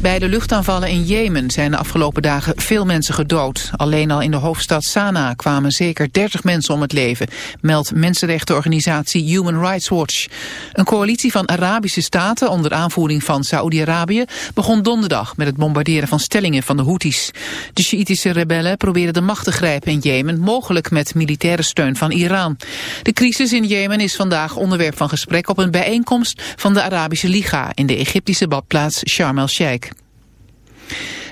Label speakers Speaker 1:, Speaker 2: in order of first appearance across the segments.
Speaker 1: Bij de luchtaanvallen in Jemen zijn de afgelopen dagen veel mensen gedood. Alleen al in de hoofdstad Sanaa kwamen zeker 30 mensen om het leven, meldt mensenrechtenorganisatie Human Rights Watch. Een coalitie van Arabische staten onder aanvoering van Saoedi-Arabië begon donderdag met het bombarderen van stellingen van de Houthis. De Sjiitische rebellen proberen de macht te grijpen in Jemen, mogelijk met militaire steun van Iran. De crisis in Jemen is vandaag onderwerp van gesprek op een bijeenkomst van de Arabische Liga in de Egyptische badplaats Sharm el-Sheikh.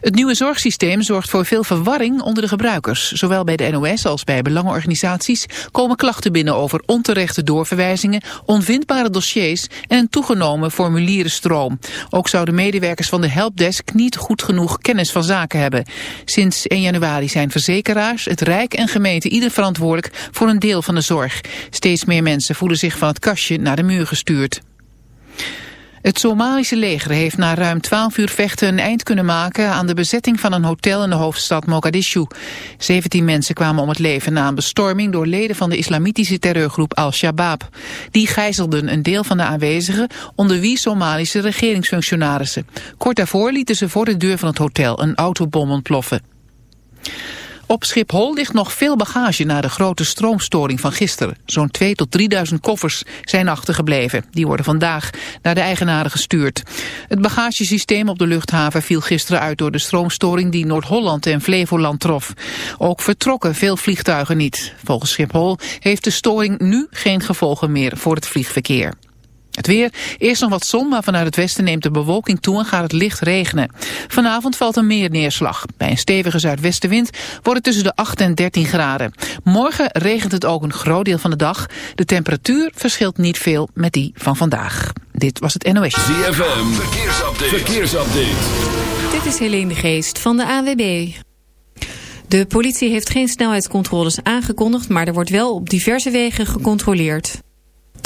Speaker 1: Het nieuwe zorgsysteem zorgt voor veel verwarring onder de gebruikers. Zowel bij de NOS als bij belangenorganisaties komen klachten binnen over onterechte doorverwijzingen, onvindbare dossiers en een toegenomen formulierenstroom. Ook zouden medewerkers van de helpdesk niet goed genoeg kennis van zaken hebben. Sinds 1 januari zijn verzekeraars, het Rijk en gemeente ieder verantwoordelijk voor een deel van de zorg. Steeds meer mensen voelen zich van het kastje naar de muur gestuurd. Het Somalische leger heeft na ruim 12 uur vechten een eind kunnen maken aan de bezetting van een hotel in de hoofdstad Mogadishu. 17 mensen kwamen om het leven na een bestorming door leden van de islamitische terreurgroep Al-Shabaab. Die gijzelden een deel van de aanwezigen, onder wie Somalische regeringsfunctionarissen. Kort daarvoor lieten ze voor de deur van het hotel een autobom ontploffen. Op Schiphol ligt nog veel bagage na de grote stroomstoring van gisteren. Zo'n 2 tot 3.000 koffers zijn achtergebleven. Die worden vandaag naar de eigenaren gestuurd. Het bagagesysteem op de luchthaven viel gisteren uit door de stroomstoring die Noord-Holland en Flevoland trof. Ook vertrokken veel vliegtuigen niet. Volgens Schiphol heeft de storing nu geen gevolgen meer voor het vliegverkeer. Het weer, eerst nog wat zon, maar vanuit het westen neemt de bewolking toe en gaat het licht regenen. Vanavond valt er meer neerslag. Bij een stevige zuidwestenwind wordt het tussen de 8 en 13 graden. Morgen regent het ook een groot deel van de dag. De temperatuur verschilt niet veel met die van vandaag. Dit was het NOS.
Speaker 2: ZFM, verkeersupdate. verkeersupdate.
Speaker 3: Dit is Helene de Geest van de AWB. De politie heeft geen snelheidscontroles aangekondigd, maar er wordt wel op diverse wegen gecontroleerd.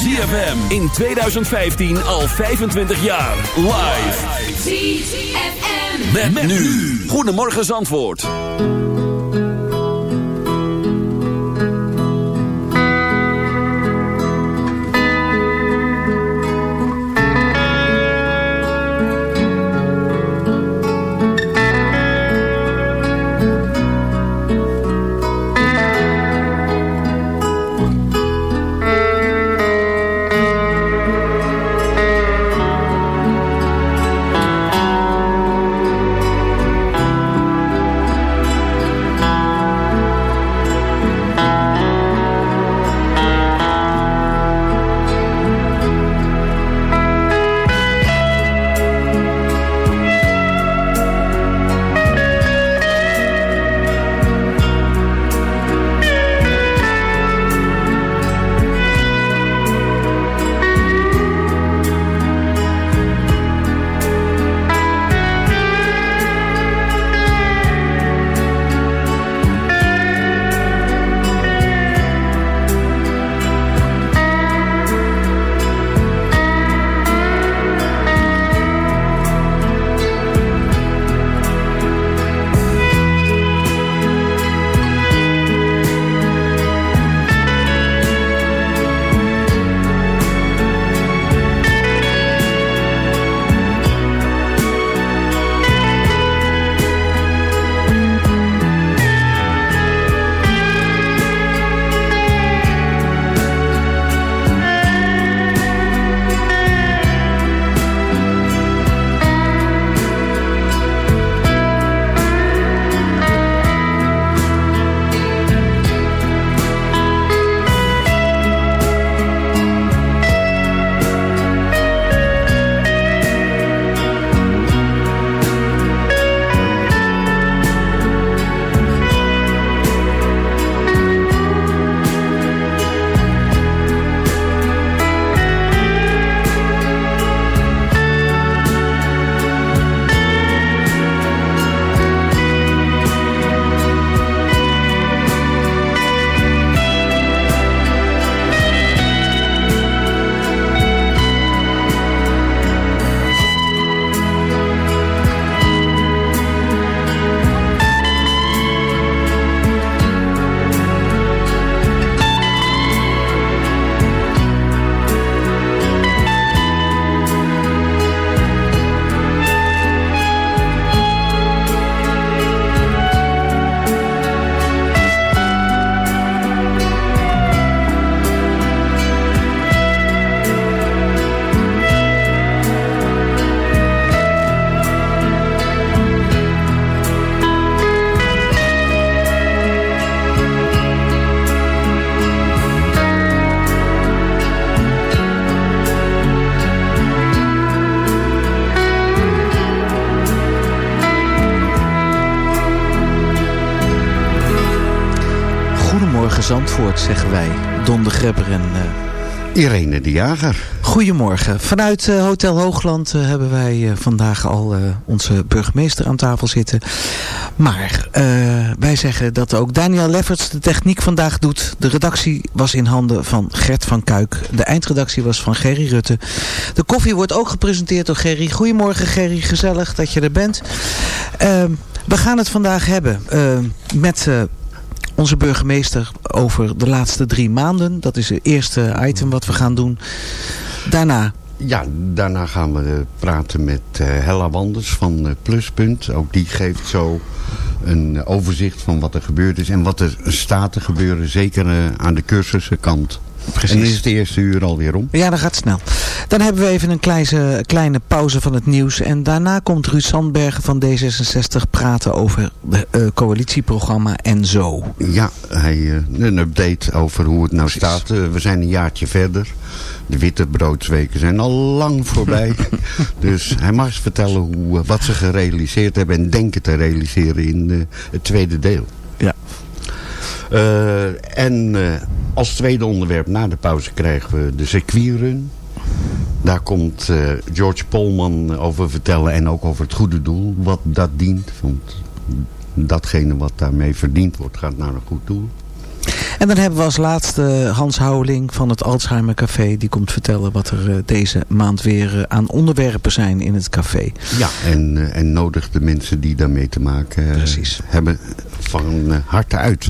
Speaker 2: ZFM in 2015 al 25 jaar. Live.
Speaker 4: ZFM.
Speaker 2: Met, met nu. Goedemorgen Zandvoort.
Speaker 5: Goedemorgen Zandvoort, zeggen wij. Don de Grebber en... Uh...
Speaker 6: Irene de Jager.
Speaker 5: Goedemorgen. Vanuit uh, Hotel Hoogland uh, hebben wij vandaag al onze burgemeester aan tafel zitten. Maar wij zeggen dat ook Daniel Lefferts de techniek vandaag doet. De redactie was in handen van Gert van Kuik. De eindredactie was van Gerry Rutte. De koffie wordt ook gepresenteerd door Gerry. Goedemorgen Gerry, gezellig dat je er bent. Ehm, we gaan het vandaag hebben met onze burgemeester over de laatste drie maanden. Dat is het eerste item wat we gaan doen. Daarna...
Speaker 6: Ja, daarna gaan we eh, praten met uh, Hella Wanders van uh, Pluspunt. Ook die geeft zo een overzicht van wat er gebeurd is en wat er staat te gebeuren. Zeker aan de cursusenkant. Precies. En dan is het de eerste uur alweer om.
Speaker 5: Ja, dat gaat snel. Dan hebben we even een kleine, kleine pauze van het nieuws. En daarna komt Ruud Sandbergen van D66 praten over het uh, coalitieprogramma en zo.
Speaker 6: Ja, hij, uh, een update over hoe het nou staat. Uh, we zijn een jaartje verder. De witte broodsweken zijn al lang voorbij. dus hij mag eens vertellen hoe, wat ze gerealiseerd hebben en denken te realiseren in het tweede deel.
Speaker 5: Ja.
Speaker 6: Uh, en uh, als tweede onderwerp na de pauze krijgen we de circuitrun. Daar komt uh, George Polman over vertellen en ook over het goede doel. Wat dat dient. Want datgene wat daarmee verdiend wordt gaat naar een goed doel.
Speaker 5: En dan hebben we als laatste Hans Houweling van het Alzheimer Café. Die komt vertellen wat er deze maand weer aan onderwerpen zijn in het café.
Speaker 6: Ja, en, en nodig de mensen die daarmee te maken
Speaker 5: Precies.
Speaker 6: hebben van harte uit.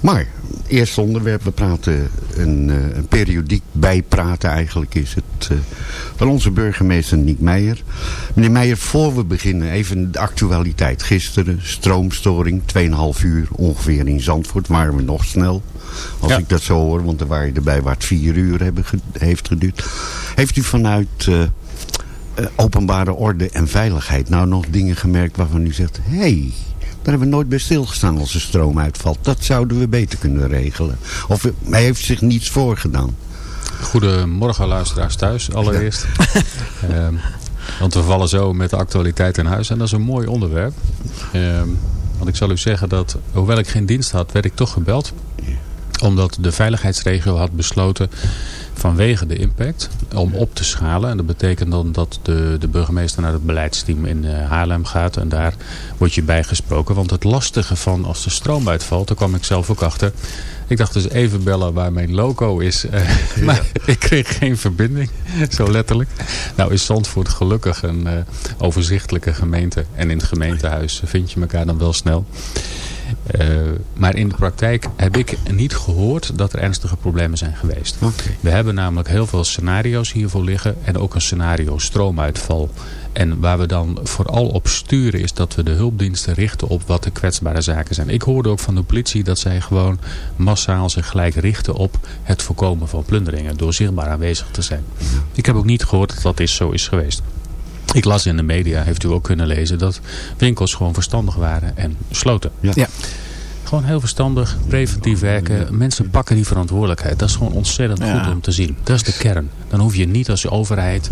Speaker 6: Maar eerste onderwerp. We praten een, uh, een periodiek bijpraten eigenlijk is het uh, van onze burgemeester Niek Meijer. Meneer Meijer, voor we beginnen even de actualiteit. Gisteren stroomstoring, 2,5 uur ongeveer in Zandvoort. Waren we nog snel. Als ja. ik dat zo hoor, want er waren je erbij waar het 4 uur hebben ge heeft geduurd. Heeft u vanuit uh, openbare orde en veiligheid nou nog dingen gemerkt waarvan u zegt... Hey, daar hebben we nooit bij stilgestaan als de stroom uitvalt. Dat zouden we beter kunnen regelen. Of hij heeft zich niets voorgedaan.
Speaker 7: Goedemorgen luisteraars thuis allereerst. Ja. um, want we vallen zo met de actualiteit in huis. En dat is een mooi onderwerp. Um, want ik zal u zeggen dat, hoewel ik geen dienst had, werd ik toch gebeld. Omdat de veiligheidsregio had besloten vanwege de impact om op te schalen. En dat betekent dan dat de, de burgemeester naar het beleidsteam in uh, Haarlem gaat. En daar word je bijgesproken. Want het lastige van als de stroom uitvalt, daar kwam ik zelf ook achter. Ik dacht dus even bellen waar mijn loco is. Ja. Maar ik kreeg geen verbinding. Zo letterlijk. Nou is Zandvoort gelukkig een uh, overzichtelijke gemeente. En in het gemeentehuis vind je elkaar dan wel snel. Uh, maar in de praktijk heb ik niet gehoord dat er ernstige problemen zijn geweest.
Speaker 6: Okay.
Speaker 7: We hebben namelijk heel veel scenario's hiervoor liggen. En ook een scenario stroomuitval. En waar we dan vooral op sturen is dat we de hulpdiensten richten op wat de kwetsbare zaken zijn. Ik hoorde ook van de politie dat zij gewoon massaal zich gelijk richten op het voorkomen van plunderingen. Door zichtbaar aanwezig te zijn. Ik heb ook niet gehoord dat dat is, zo is geweest. Ik las in de media, heeft u ook kunnen lezen, dat winkels gewoon verstandig waren en sloten.
Speaker 6: Ja.
Speaker 5: ja.
Speaker 7: Gewoon heel verstandig, preventief werken. Mensen pakken die verantwoordelijkheid. Dat is gewoon ontzettend ja. goed om te zien. Dat is de kern. Dan hoef je niet als overheid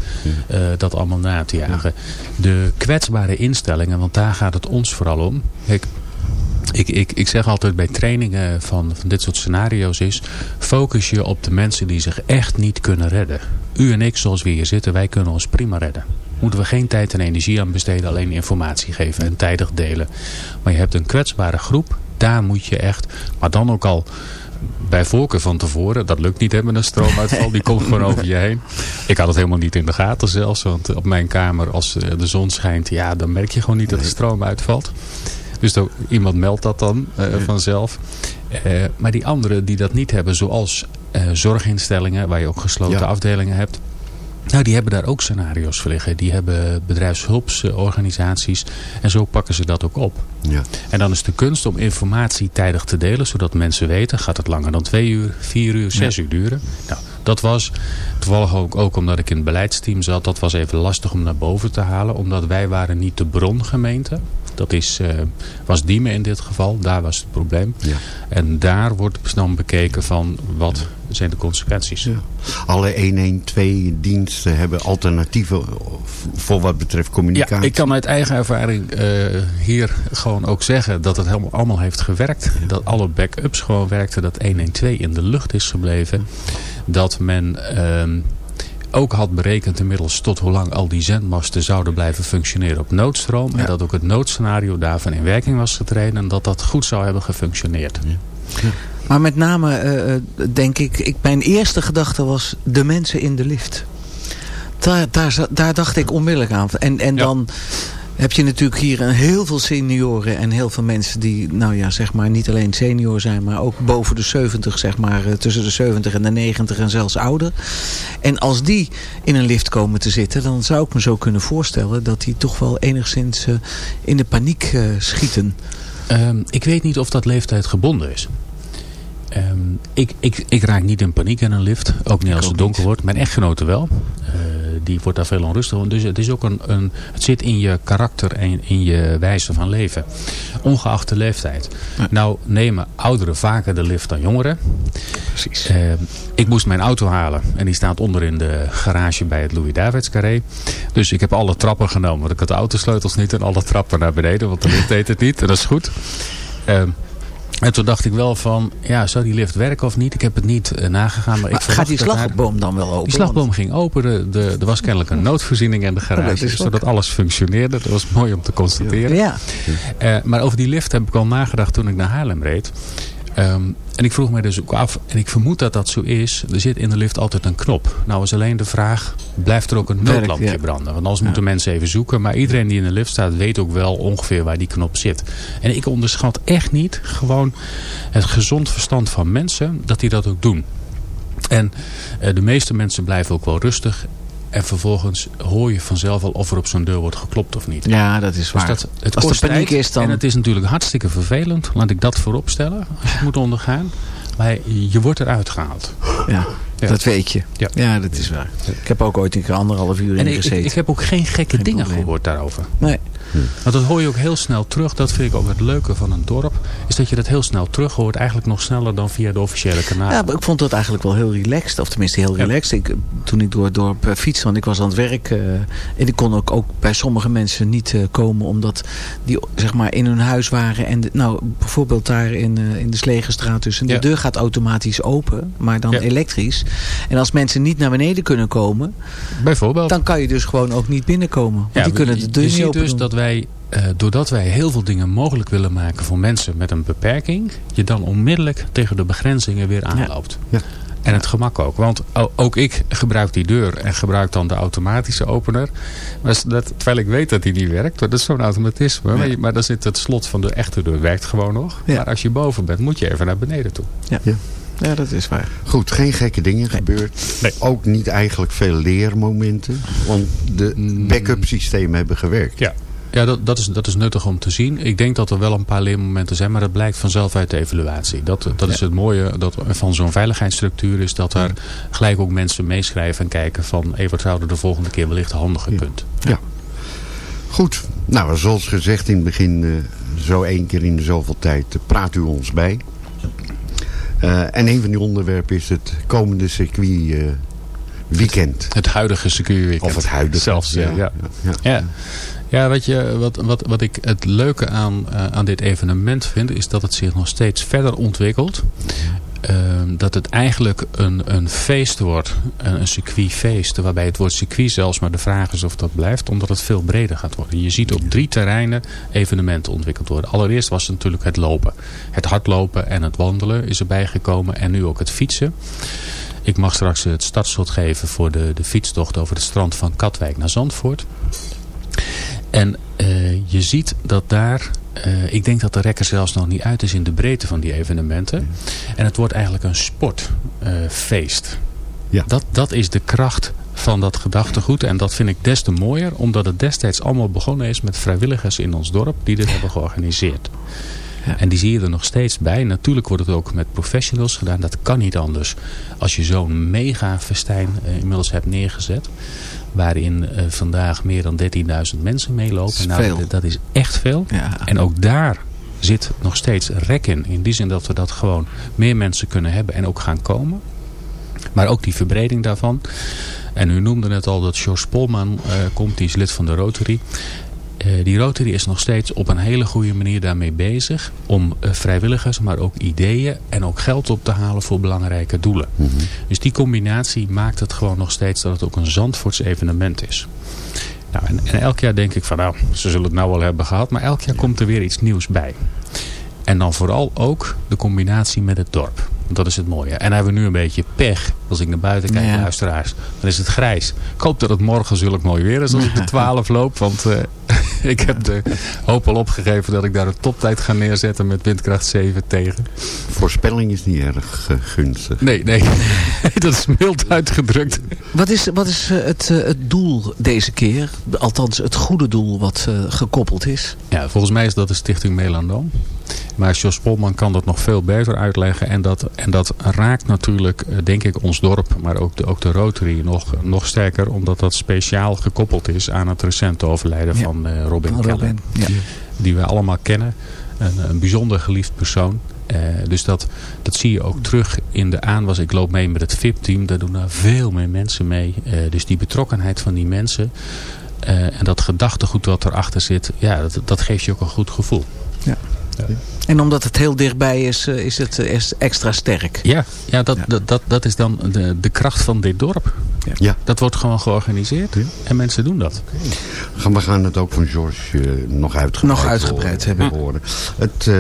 Speaker 7: uh, dat allemaal na te jagen. De kwetsbare instellingen, want daar gaat het ons vooral om. Ik, ik, ik, ik zeg altijd bij trainingen van, van dit soort scenario's is... focus je op de mensen die zich echt niet kunnen redden. U en ik, zoals we hier zitten, wij kunnen ons prima redden moeten we geen tijd en energie aan besteden. Alleen informatie geven en tijdig delen. Maar je hebt een kwetsbare groep. Daar moet je echt, maar dan ook al bij voorkeur van tevoren. Dat lukt niet hè, met een stroomuitval. Die komt gewoon over je heen. Ik had het helemaal niet in de gaten zelfs. Want op mijn kamer als de zon schijnt. Ja, dan merk je gewoon niet dat de stroom uitvalt. Dus ook, iemand meldt dat dan uh, vanzelf. Uh, maar die anderen die dat niet hebben. Zoals uh, zorginstellingen. Waar je ook gesloten ja. afdelingen hebt. Nou, die hebben daar ook scenario's voor liggen. Die hebben bedrijfshulpsorganisaties. En zo pakken ze dat ook op.
Speaker 6: Ja.
Speaker 7: En dan is de kunst om informatie tijdig te delen. Zodat mensen weten, gaat het langer dan twee uur, vier uur, zes ja. uur duren. Nou, dat was toevallig ook, ook omdat ik in het beleidsteam zat. Dat was even lastig om naar boven te halen. Omdat wij waren niet de brongemeente. Dat is, uh, was Diemen in dit geval. Daar was het probleem.
Speaker 6: Ja.
Speaker 7: En daar wordt dan bekeken van wat zijn de consequenties.
Speaker 6: Alle 112 diensten hebben alternatieven voor wat betreft communicatie.
Speaker 7: Ja, ik kan uit eigen ervaring uh, hier gewoon ook zeggen dat het helemaal allemaal heeft gewerkt. Dat alle backups gewoon werkten. Dat 112 in de lucht is gebleven. Dat men... Uh, ook had berekend inmiddels tot hoe lang al die zendmasten zouden blijven functioneren op noodstroom. En dat ook het noodscenario daarvan in werking was getreden en dat dat goed zou hebben gefunctioneerd. Ja.
Speaker 5: Maar met name uh, denk ik, ik, mijn eerste gedachte was de mensen in de lift. Daar, daar, daar dacht ik onmiddellijk aan. En, en ja. Heb je natuurlijk hier een heel veel senioren en heel veel mensen die, nou ja, zeg maar niet alleen senior zijn, maar ook boven de 70, zeg maar, tussen de 70 en de 90 en zelfs ouder. En als die in een lift komen te zitten, dan zou ik me zo kunnen voorstellen dat die toch wel enigszins uh, in de paniek uh, schieten.
Speaker 7: Um, ik weet niet of dat leeftijd gebonden is. Um, ik, ik, ik raak niet in paniek in een lift. Ook niet als het donker niet. wordt. Mijn echtgenote wel. Uh, die wordt daar veel onrustiger. Dus het, is ook een, een, het zit in je karakter en in je wijze van leven. Ongeacht de leeftijd. Ja. Nou nemen ouderen vaker de lift dan jongeren.
Speaker 5: Precies.
Speaker 7: Uh, ik moest mijn auto halen. En die staat onder in de garage bij het Louis Davids carré. Dus ik heb alle trappen genomen. Want ik had de autosleutels niet. En alle trappen naar beneden. Want de lift deed het niet. En dat is goed. Uh, en toen dacht ik wel van, ja, zou die lift werken of niet? Ik heb het niet uh, nagegaan. Maar,
Speaker 5: maar
Speaker 7: ik
Speaker 5: gaat die slagboom dan wel open?
Speaker 7: Die slagboom want... ging open. De, de, er was kennelijk een noodvoorziening in de garage. Oh, zodat alles functioneerde. Dat was mooi om te constateren.
Speaker 5: Ja.
Speaker 7: Uh, maar over die lift heb ik al nagedacht toen ik naar Haarlem reed. Um, en ik vroeg me dus ook af, en ik vermoed dat dat zo is, er zit in de lift altijd een knop. Nou is alleen de vraag, blijft er ook een noodlampje ja. branden? Want anders ja. moeten mensen even zoeken. Maar iedereen die in de lift staat weet ook wel ongeveer waar die knop zit. En ik onderschat echt niet gewoon het gezond verstand van mensen, dat die dat ook doen. En uh, de meeste mensen blijven ook wel rustig. En vervolgens hoor je vanzelf al of er op zo'n deur wordt geklopt of niet.
Speaker 5: Ja, dat is waar.
Speaker 7: Dus dat, het
Speaker 5: Als
Speaker 7: kost
Speaker 5: paniek
Speaker 7: tijd,
Speaker 5: is dan...
Speaker 7: En het is natuurlijk hartstikke vervelend. Laat ik dat voorop stellen. Als je het moet ondergaan. Maar je wordt eruit gehaald.
Speaker 5: Ja, ja. dat weet je.
Speaker 7: Ja.
Speaker 5: ja, dat is waar. Ik heb ook ooit een keer anderhalf uur in
Speaker 7: en
Speaker 5: gezeten.
Speaker 7: Ik, ik heb ook geen gekke
Speaker 5: Geen
Speaker 7: dingen
Speaker 5: probleem.
Speaker 7: gehoord daarover.
Speaker 5: Nee.
Speaker 7: Want dat hoor je ook heel snel terug. Dat vind ik ook het leuke van een dorp. Is dat je dat heel snel terug hoort. Eigenlijk nog sneller dan via de officiële kanalen.
Speaker 5: Ja, maar ik vond dat eigenlijk wel heel relaxed. Of tenminste heel relaxed. Ik, toen ik door het dorp uh, fietste, want ik was aan het werk. Uh, en ik kon ook, ook bij sommige mensen niet uh, komen. Omdat die zeg maar in hun huis waren. En de, nou, bijvoorbeeld daar in, in de Slegenstraat. Dus en de
Speaker 7: Ja.
Speaker 5: deur gaat automatisch open. Maar dan
Speaker 7: Ja.
Speaker 5: elektrisch. En als mensen niet naar beneden kunnen komen.
Speaker 7: Bijvoorbeeld.
Speaker 5: Dan kan je dus gewoon ook niet binnenkomen. Want die kunnen de deur niet open
Speaker 7: dus
Speaker 5: doen.
Speaker 7: dat wij, uh, doordat wij heel veel dingen mogelijk willen maken voor mensen met een beperking, je dan onmiddellijk tegen de begrenzingen weer aanloopt.
Speaker 6: Ja.
Speaker 7: En het gemak ook. Want ook ik gebruik die deur en gebruik dan de automatische opener. Maar dat, terwijl ik weet dat die niet werkt. Dat is zo'n automatisme. Maar, dan zit het slot van de echte deur werkt gewoon nog.
Speaker 5: Ja.
Speaker 7: Maar als je boven bent moet je even naar beneden toe.
Speaker 5: Ja, dat is waar.
Speaker 6: Goed, geen gekke dingen gebeurd.
Speaker 7: Nee.
Speaker 6: Ook niet eigenlijk veel leermomenten. Want de
Speaker 7: Mm.
Speaker 6: backup systemen hebben gewerkt.
Speaker 7: Ja. Ja, dat, dat, is, dat is nuttig om te zien. Ik denk dat er wel een paar leermomenten zijn, maar dat blijkt vanzelf uit de evaluatie. Dat, dat is het mooie dat, van zo'n veiligheidsstructuur is dat er gelijk ook mensen meeschrijven en kijken van hey, wat zouden de volgende keer wellicht handig gekund.
Speaker 6: Goed, nou zoals gezegd in het begin, eh, zo één keer in de zoveel tijd eh, praat u ons bij. Eh, en een van die onderwerpen is het komende circuit weekend.
Speaker 7: Het huidige circuitweekend.
Speaker 6: Of het huidige.
Speaker 7: Zelfs, ja. ja.
Speaker 6: ja.
Speaker 7: Ja, ja weet je, wat, wat, wat ik het leuke aan, uh, aan dit evenement vind... is dat het zich nog steeds verder ontwikkelt. Uh, dat het eigenlijk een, een feest wordt. Een, een circuitfeest. Waarbij het woord circuit zelfs maar de vraag is of dat blijft. Omdat het veel breder gaat worden. Je ziet op drie terreinen evenementen ontwikkeld worden. Allereerst was het natuurlijk het lopen. Het hardlopen en het wandelen is erbij gekomen. En nu ook het fietsen. Ik mag straks het startschot geven voor de, de fietstocht over het strand van Katwijk naar Zandvoort. En uh, je ziet dat daar, uh, ik denk dat de rekker zelfs nog niet uit is in de breedte van die evenementen. En het wordt eigenlijk een sportfeest.
Speaker 6: Ja.
Speaker 7: dat, dat is de kracht van dat gedachtegoed. En dat vind ik des te mooier, omdat het destijds allemaal begonnen is met vrijwilligers in ons dorp die dit hebben georganiseerd. Ja. En die zie je er nog steeds bij. Natuurlijk wordt het ook met professionals gedaan. Dat kan niet anders. Als je zo'n mega festijn uh, inmiddels hebt neergezet. Waarin uh, vandaag meer dan 13.000 mensen meelopen.
Speaker 5: Dat is,
Speaker 7: nou,
Speaker 5: veel.
Speaker 7: Dat, is echt veel.
Speaker 5: Ja.
Speaker 7: En ook daar zit nog steeds rek in. In die zin dat we dat gewoon meer mensen kunnen hebben en ook gaan komen. Maar ook die verbreding daarvan. En u noemde net al dat George Polman uh, komt, die is lid van de Rotary. Uh, die Rotary is nog steeds op een hele goede manier daarmee bezig. Om uh, vrijwilligers, maar ook ideeën en ook geld op te halen voor belangrijke doelen. Mm -hmm. Dus die combinatie maakt het gewoon nog steeds dat het ook een Zandvoorts evenement is. Nou, en, en, elk jaar denk ik van nou, ze zullen het nou wel hebben gehad. Maar elk jaar komt er weer iets nieuws bij. En dan vooral ook de combinatie met het dorp. Dat is het mooie. En hebben we nu een beetje pech. Als ik naar buiten kijk, ja. luisteraars. Dan is het grijs. Ik hoop dat het morgen zulk mooi weer is als ik de 12 loop. Want uh, ik heb de hoop al opgegeven dat ik daar een toptijd ga neerzetten met windkracht 7 tegen.
Speaker 6: Voorspelling is niet erg uh, gunstig.
Speaker 7: Nee, nee. dat is mild uitgedrukt.
Speaker 5: Wat is, wat is uh, het, het doel deze keer? Althans het goede doel wat gekoppeld is?
Speaker 7: Ja, volgens mij is dat de stichting Melandoom. Maar Jos Polman kan dat nog veel beter uitleggen. En dat, en dat raakt natuurlijk, denk ik, ons dorp. Maar ook de, ook de Rotary nog, nog sterker. Omdat dat speciaal gekoppeld is aan het recente overlijden ja. van uh, Robin,
Speaker 5: Robin
Speaker 7: Keller.
Speaker 5: Ja.
Speaker 7: Die we allemaal kennen. Een, een bijzonder geliefd persoon. Uh, dus dat, dat zie je ook terug in de aanwas. Ik loop mee met het VIP-team. Daar doen er veel meer mensen mee. Uh, dus die betrokkenheid van die mensen. en dat gedachtegoed wat erachter zit. Ja, dat, dat geeft je ook een goed gevoel.
Speaker 5: En omdat het heel dichtbij is, is het extra sterk.
Speaker 7: Ja, ja, dat, ja. dat, dat is dan de, de kracht van dit dorp.
Speaker 6: Ja. ja.
Speaker 7: Dat wordt gewoon georganiseerd ja. en mensen doen dat.
Speaker 6: Okay. We gaan het ook van George uh, nog uitgebreid,
Speaker 5: nog uitgebreid
Speaker 6: horen, hebben. Horen. Het uh,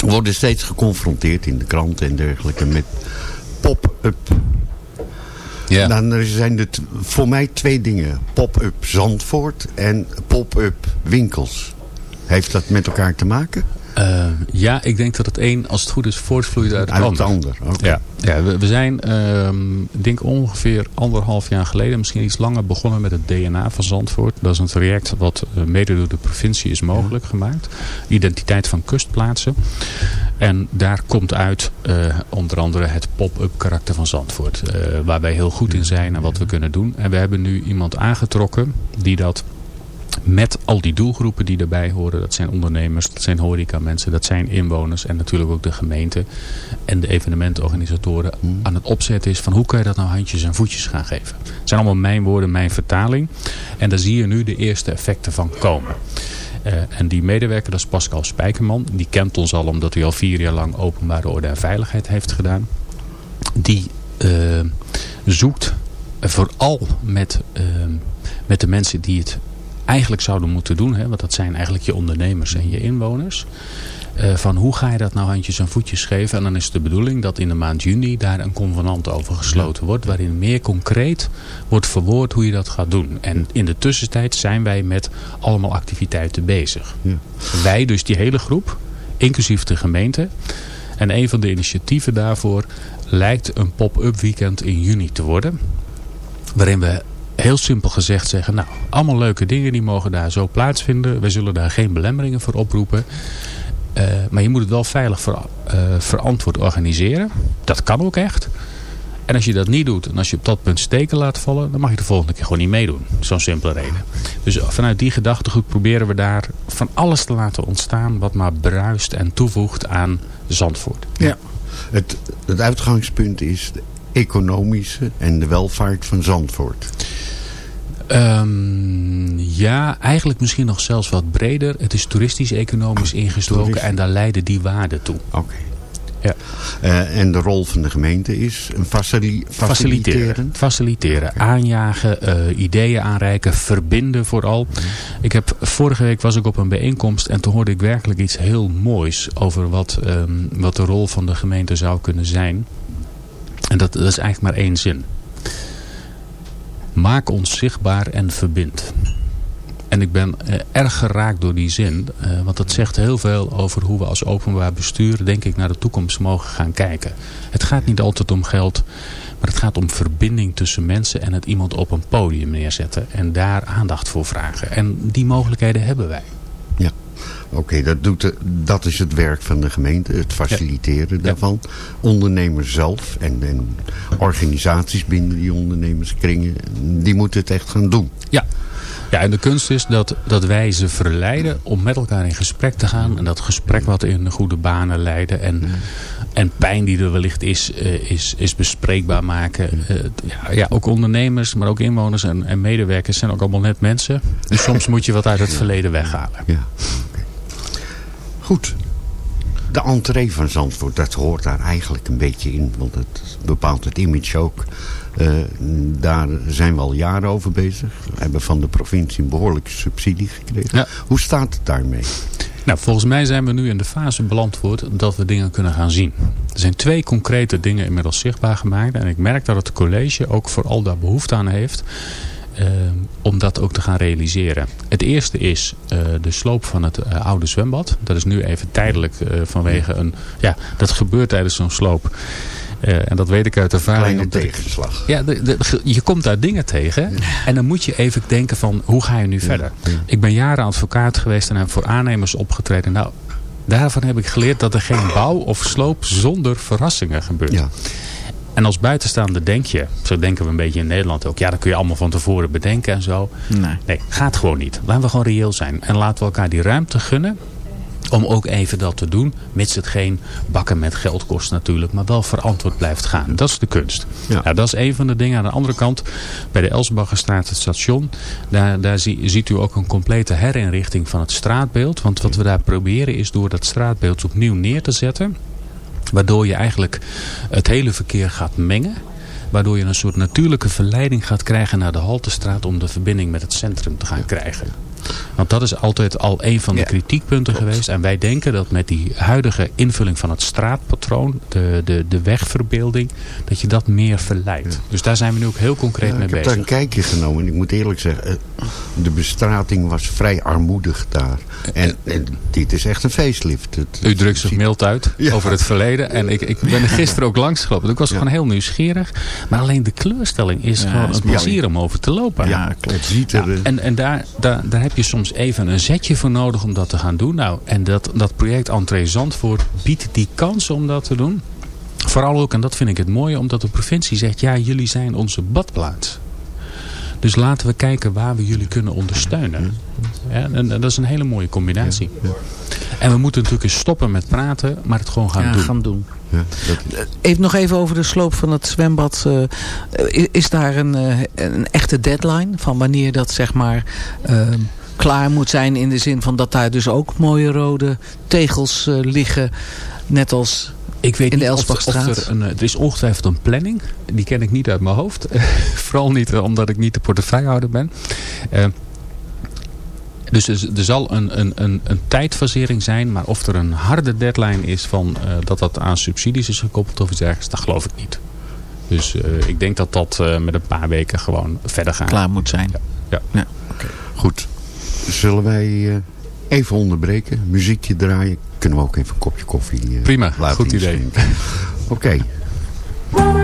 Speaker 6: we worden steeds geconfronteerd in de kranten en dergelijke met pop-up ja. Dan zijn er voor mij twee dingen. Pop-up Zandvoort en pop-up winkels. Heeft dat met elkaar te maken?
Speaker 7: Uh, ja, ik denk dat het een, als het goed is, voortvloeit uit het
Speaker 6: uit
Speaker 7: ander.
Speaker 6: Het ander. Okay.
Speaker 7: Ja, ja we, we zijn, uh, denk ongeveer anderhalf jaar geleden, misschien iets langer, begonnen met het DNA van Zandvoort. Dat is een traject wat uh, mede door de provincie is mogelijk ja. gemaakt. Identiteit van kustplaatsen. En daar komt uit onder andere het pop-up karakter van Zandvoort. waar wij heel goed in zijn en wat we kunnen doen. En we hebben nu iemand aangetrokken die dat met al die doelgroepen die erbij horen. Dat zijn ondernemers, dat zijn horeca mensen, dat zijn inwoners en natuurlijk ook de gemeente en de evenementorganisatoren
Speaker 6: Hmm.
Speaker 7: aan het opzetten is van hoe kan je dat nou handjes en voetjes gaan geven. Het zijn allemaal mijn woorden, mijn vertaling en daar zie je nu de eerste effecten van komen. Uh, en die medewerker, dat is Pascal Spijkerman. Die kent ons al omdat hij al vier jaar lang openbare orde en veiligheid heeft gedaan. Die uh, zoekt vooral met, uh, met de mensen die het eigenlijk zouden moeten doen. Hè, want dat zijn eigenlijk je ondernemers en je inwoners. Uh, van hoe ga je dat nou handjes en voetjes geven. En dan is de bedoeling dat in de maand juni daar een convenant over gesloten wordt. Waarin meer concreet wordt verwoord hoe je dat gaat doen. En in de tussentijd zijn wij met allemaal activiteiten bezig.
Speaker 6: Ja.
Speaker 7: Wij dus die hele groep. Inclusief de gemeente. En een van de initiatieven daarvoor lijkt een pop-up weekend in juni te worden. Waarin we heel simpel gezegd zeggen, nou, allemaal leuke dingen die mogen daar zo plaatsvinden. Wij zullen daar geen belemmeringen voor oproepen. Uh, maar je moet het wel veilig uh, verantwoord organiseren. Dat kan ook echt. En als je dat niet doet en als je op dat punt steken laat vallen, dan mag je de volgende keer gewoon niet meedoen. Zo'n simpele reden. Dus vanuit die gedachtegoed proberen we daar van alles te laten ontstaan wat maar bruist en toevoegt aan Zandvoort.
Speaker 6: Ja. Het, het uitgangspunt is economische en de welvaart van Zandvoort.
Speaker 7: Um, ja, eigenlijk misschien nog zelfs wat breder. Het is toeristisch-economisch ah, ingestoken toeristisch. en daar leiden die waarden toe.
Speaker 6: Oké. Okay.
Speaker 7: Ja.
Speaker 6: Uh, en de rol van de gemeente is een facili faciliteren?
Speaker 7: Faciliteren. faciliteren. Okay. Aanjagen, uh, ideeën aanreiken, verbinden vooral. Mm. Ik heb, vorige week was ik op een bijeenkomst en toen hoorde ik werkelijk iets heel moois over wat, um, wat de rol van de gemeente zou kunnen zijn. En dat, dat is eigenlijk maar één zin. Maak ons zichtbaar en verbind. En ik ben uh, erg geraakt door die zin. Uh, want dat zegt heel veel over hoe we als openbaar bestuur, denk ik, naar de toekomst mogen gaan kijken. Het gaat niet altijd om geld. Maar het gaat om verbinding tussen mensen en het iemand op een podium neerzetten. En daar aandacht voor vragen. En die mogelijkheden hebben wij.
Speaker 6: Oké, okay, dat, doet de, dat is het werk van de gemeente, het faciliteren ja. daarvan. Ondernemers zelf en, en organisaties binnen die ondernemerskringen, die moeten het echt gaan doen.
Speaker 7: Ja, ja, en de kunst is dat, dat wij ze verleiden om met elkaar in gesprek te gaan. En dat gesprek wat in goede banen leiden. En en pijn die er wellicht is, is, is bespreekbaar maken. ja, ja, ook ondernemers, maar ook inwoners en, en medewerkers zijn ook allemaal net mensen. Dus soms moet je wat uit het verleden weghalen.
Speaker 6: Ja. Goed. De entree van Zandvoort, dat hoort daar eigenlijk een beetje in. Want het bepaalt het image ook. Uh, daar zijn we al jaren over bezig. We hebben van de provincie een behoorlijke subsidie gekregen. Hoe staat het daarmee?
Speaker 7: Nou, volgens mij zijn we nu in de fase beland dat we dingen kunnen gaan zien. Er zijn twee concrete dingen inmiddels zichtbaar gemaakt. En ik merk dat het college ook vooral daar behoefte aan heeft. Uh, om dat ook te gaan realiseren. Het eerste is uh, de sloop van het uh, oude zwembad. Dat is nu even tijdelijk vanwege een... Ja, dat gebeurt tijdens zo'n sloop. en dat weet ik uit ervaring.
Speaker 6: Kleine tegenslag.
Speaker 7: Ja, de, de, je komt daar dingen tegen. En dan moet je even denken van, hoe ga je nu verder? Ik ben jaren advocaat geweest en heb voor aannemers opgetreden. Nou, daarvan heb ik geleerd dat er geen bouw of sloop zonder verrassingen gebeurt. Ja. En als buitenstaander denk je, zo denken we een beetje in Nederland ook. Ja, dat kun je allemaal van tevoren bedenken en zo. Nee, nee gaat gewoon niet. Laten we gewoon reëel zijn. En laten we elkaar die ruimte gunnen om ook even dat te doen. Mits het geen bakken met geld kost natuurlijk. Maar wel verantwoord blijft gaan. Dat is de kunst. Ja. Nou, dat is een van de dingen. Aan de andere kant. Bij de Elsbaggerstraat het station. Daar, daar ziet u ook een complete herinrichting van het straatbeeld. Want wat we daar proberen is door dat straatbeeld opnieuw neer te zetten. Waardoor je eigenlijk het hele verkeer gaat mengen. Waardoor je een soort natuurlijke verleiding gaat krijgen naar de Haltestraat om de verbinding met het centrum te gaan krijgen. Want dat is altijd al een van de kritiekpunten geweest. En wij denken dat met die huidige invulling van het straatpatroon, de, de, de wegverbeelding, dat je dat meer verleidt. Dus daar zijn we nu ook heel concreet mee bezig.
Speaker 6: Ik heb daar een kijkje genomen en ik moet eerlijk zeggen, eh, de bestrating was vrij armoedig daar. En, en dit is echt een facelift.
Speaker 7: U drukt zich mild uit over het verleden. En ik, ik ben er gisteren ook langs gelopen. Ik was gewoon heel nieuwsgierig. Maar alleen de kleurstelling is gewoon een plezier om over te lopen.
Speaker 6: Ja, klopt. Ziet er,
Speaker 7: eh, en en daar, daar, daar heb je soms even een zetje voor nodig om dat te gaan doen. Nou, en dat, dat project Entree Zandvoort biedt die kans om dat te doen. Vooral ook, en dat vind ik het mooie, omdat de provincie zegt... ja, jullie zijn onze badplaats. Dus laten we kijken waar we jullie kunnen ondersteunen. Ja, en, dat is een hele mooie combinatie. En we moeten natuurlijk eens stoppen met praten, maar het gewoon gaan ja, doen.
Speaker 5: Gaan doen. Ja, even nog even over de sloop van het zwembad. Uh, is daar een, uh, een echte deadline van wanneer dat zeg maar... Uh, klaar moet zijn in de zin van dat daar dus ook mooie rode tegels uh, liggen. Net als ik weet in de Elsbachstraat.
Speaker 7: Of, er, een, er is ongetwijfeld een planning. Die ken ik niet uit mijn hoofd. Vooral niet omdat ik niet de portefeuillehouder ben. Dus er, er zal een, een, een, een tijdfasering zijn. Maar of er een harde deadline is van uh, dat dat aan subsidies is gekoppeld of iets dergelijks. Dat geloof ik niet. Dus uh, ik denk dat dat uh, met een paar weken gewoon verder gaat.
Speaker 5: Klaar moet zijn.
Speaker 7: Ja. ja. ja.
Speaker 6: Okay. Goed. Zullen wij even onderbreken? Muziekje draaien? Kunnen we ook even een kopje koffie
Speaker 7: Prima, goed idee.
Speaker 6: Oké. Okay.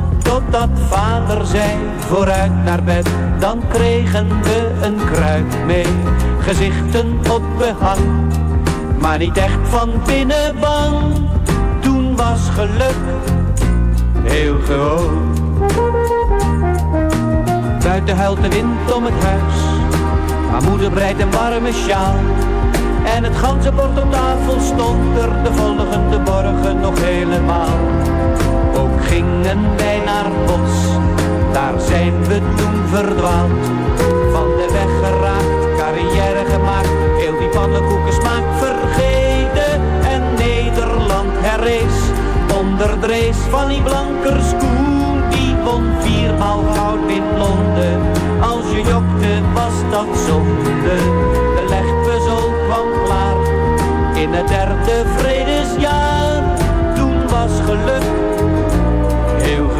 Speaker 8: Totdat vader zei, vooruit naar bed, dan kregen we een kruik mee. Gezichten op behang, maar niet echt van binnen bang. Toen was geluk heel gewoon. Buiten huilt de wind om het huis, maar moeder breidt een warme sjaal. En het ganzenbord op tafel stond er de volgende morgen nog helemaal gingen wij naar bos, daar zijn we toen verdwaald. Van de weg geraakt, carrière gemaakt, heel die pannenkoekensmaak vergeten. En Nederland herrees, onder van die Blankerskoen. Die won viermaal goud in Londen, als je jokte was dat zonde. De legpuzzel kwam klaar, in het derde vredesjaar, toen was geluk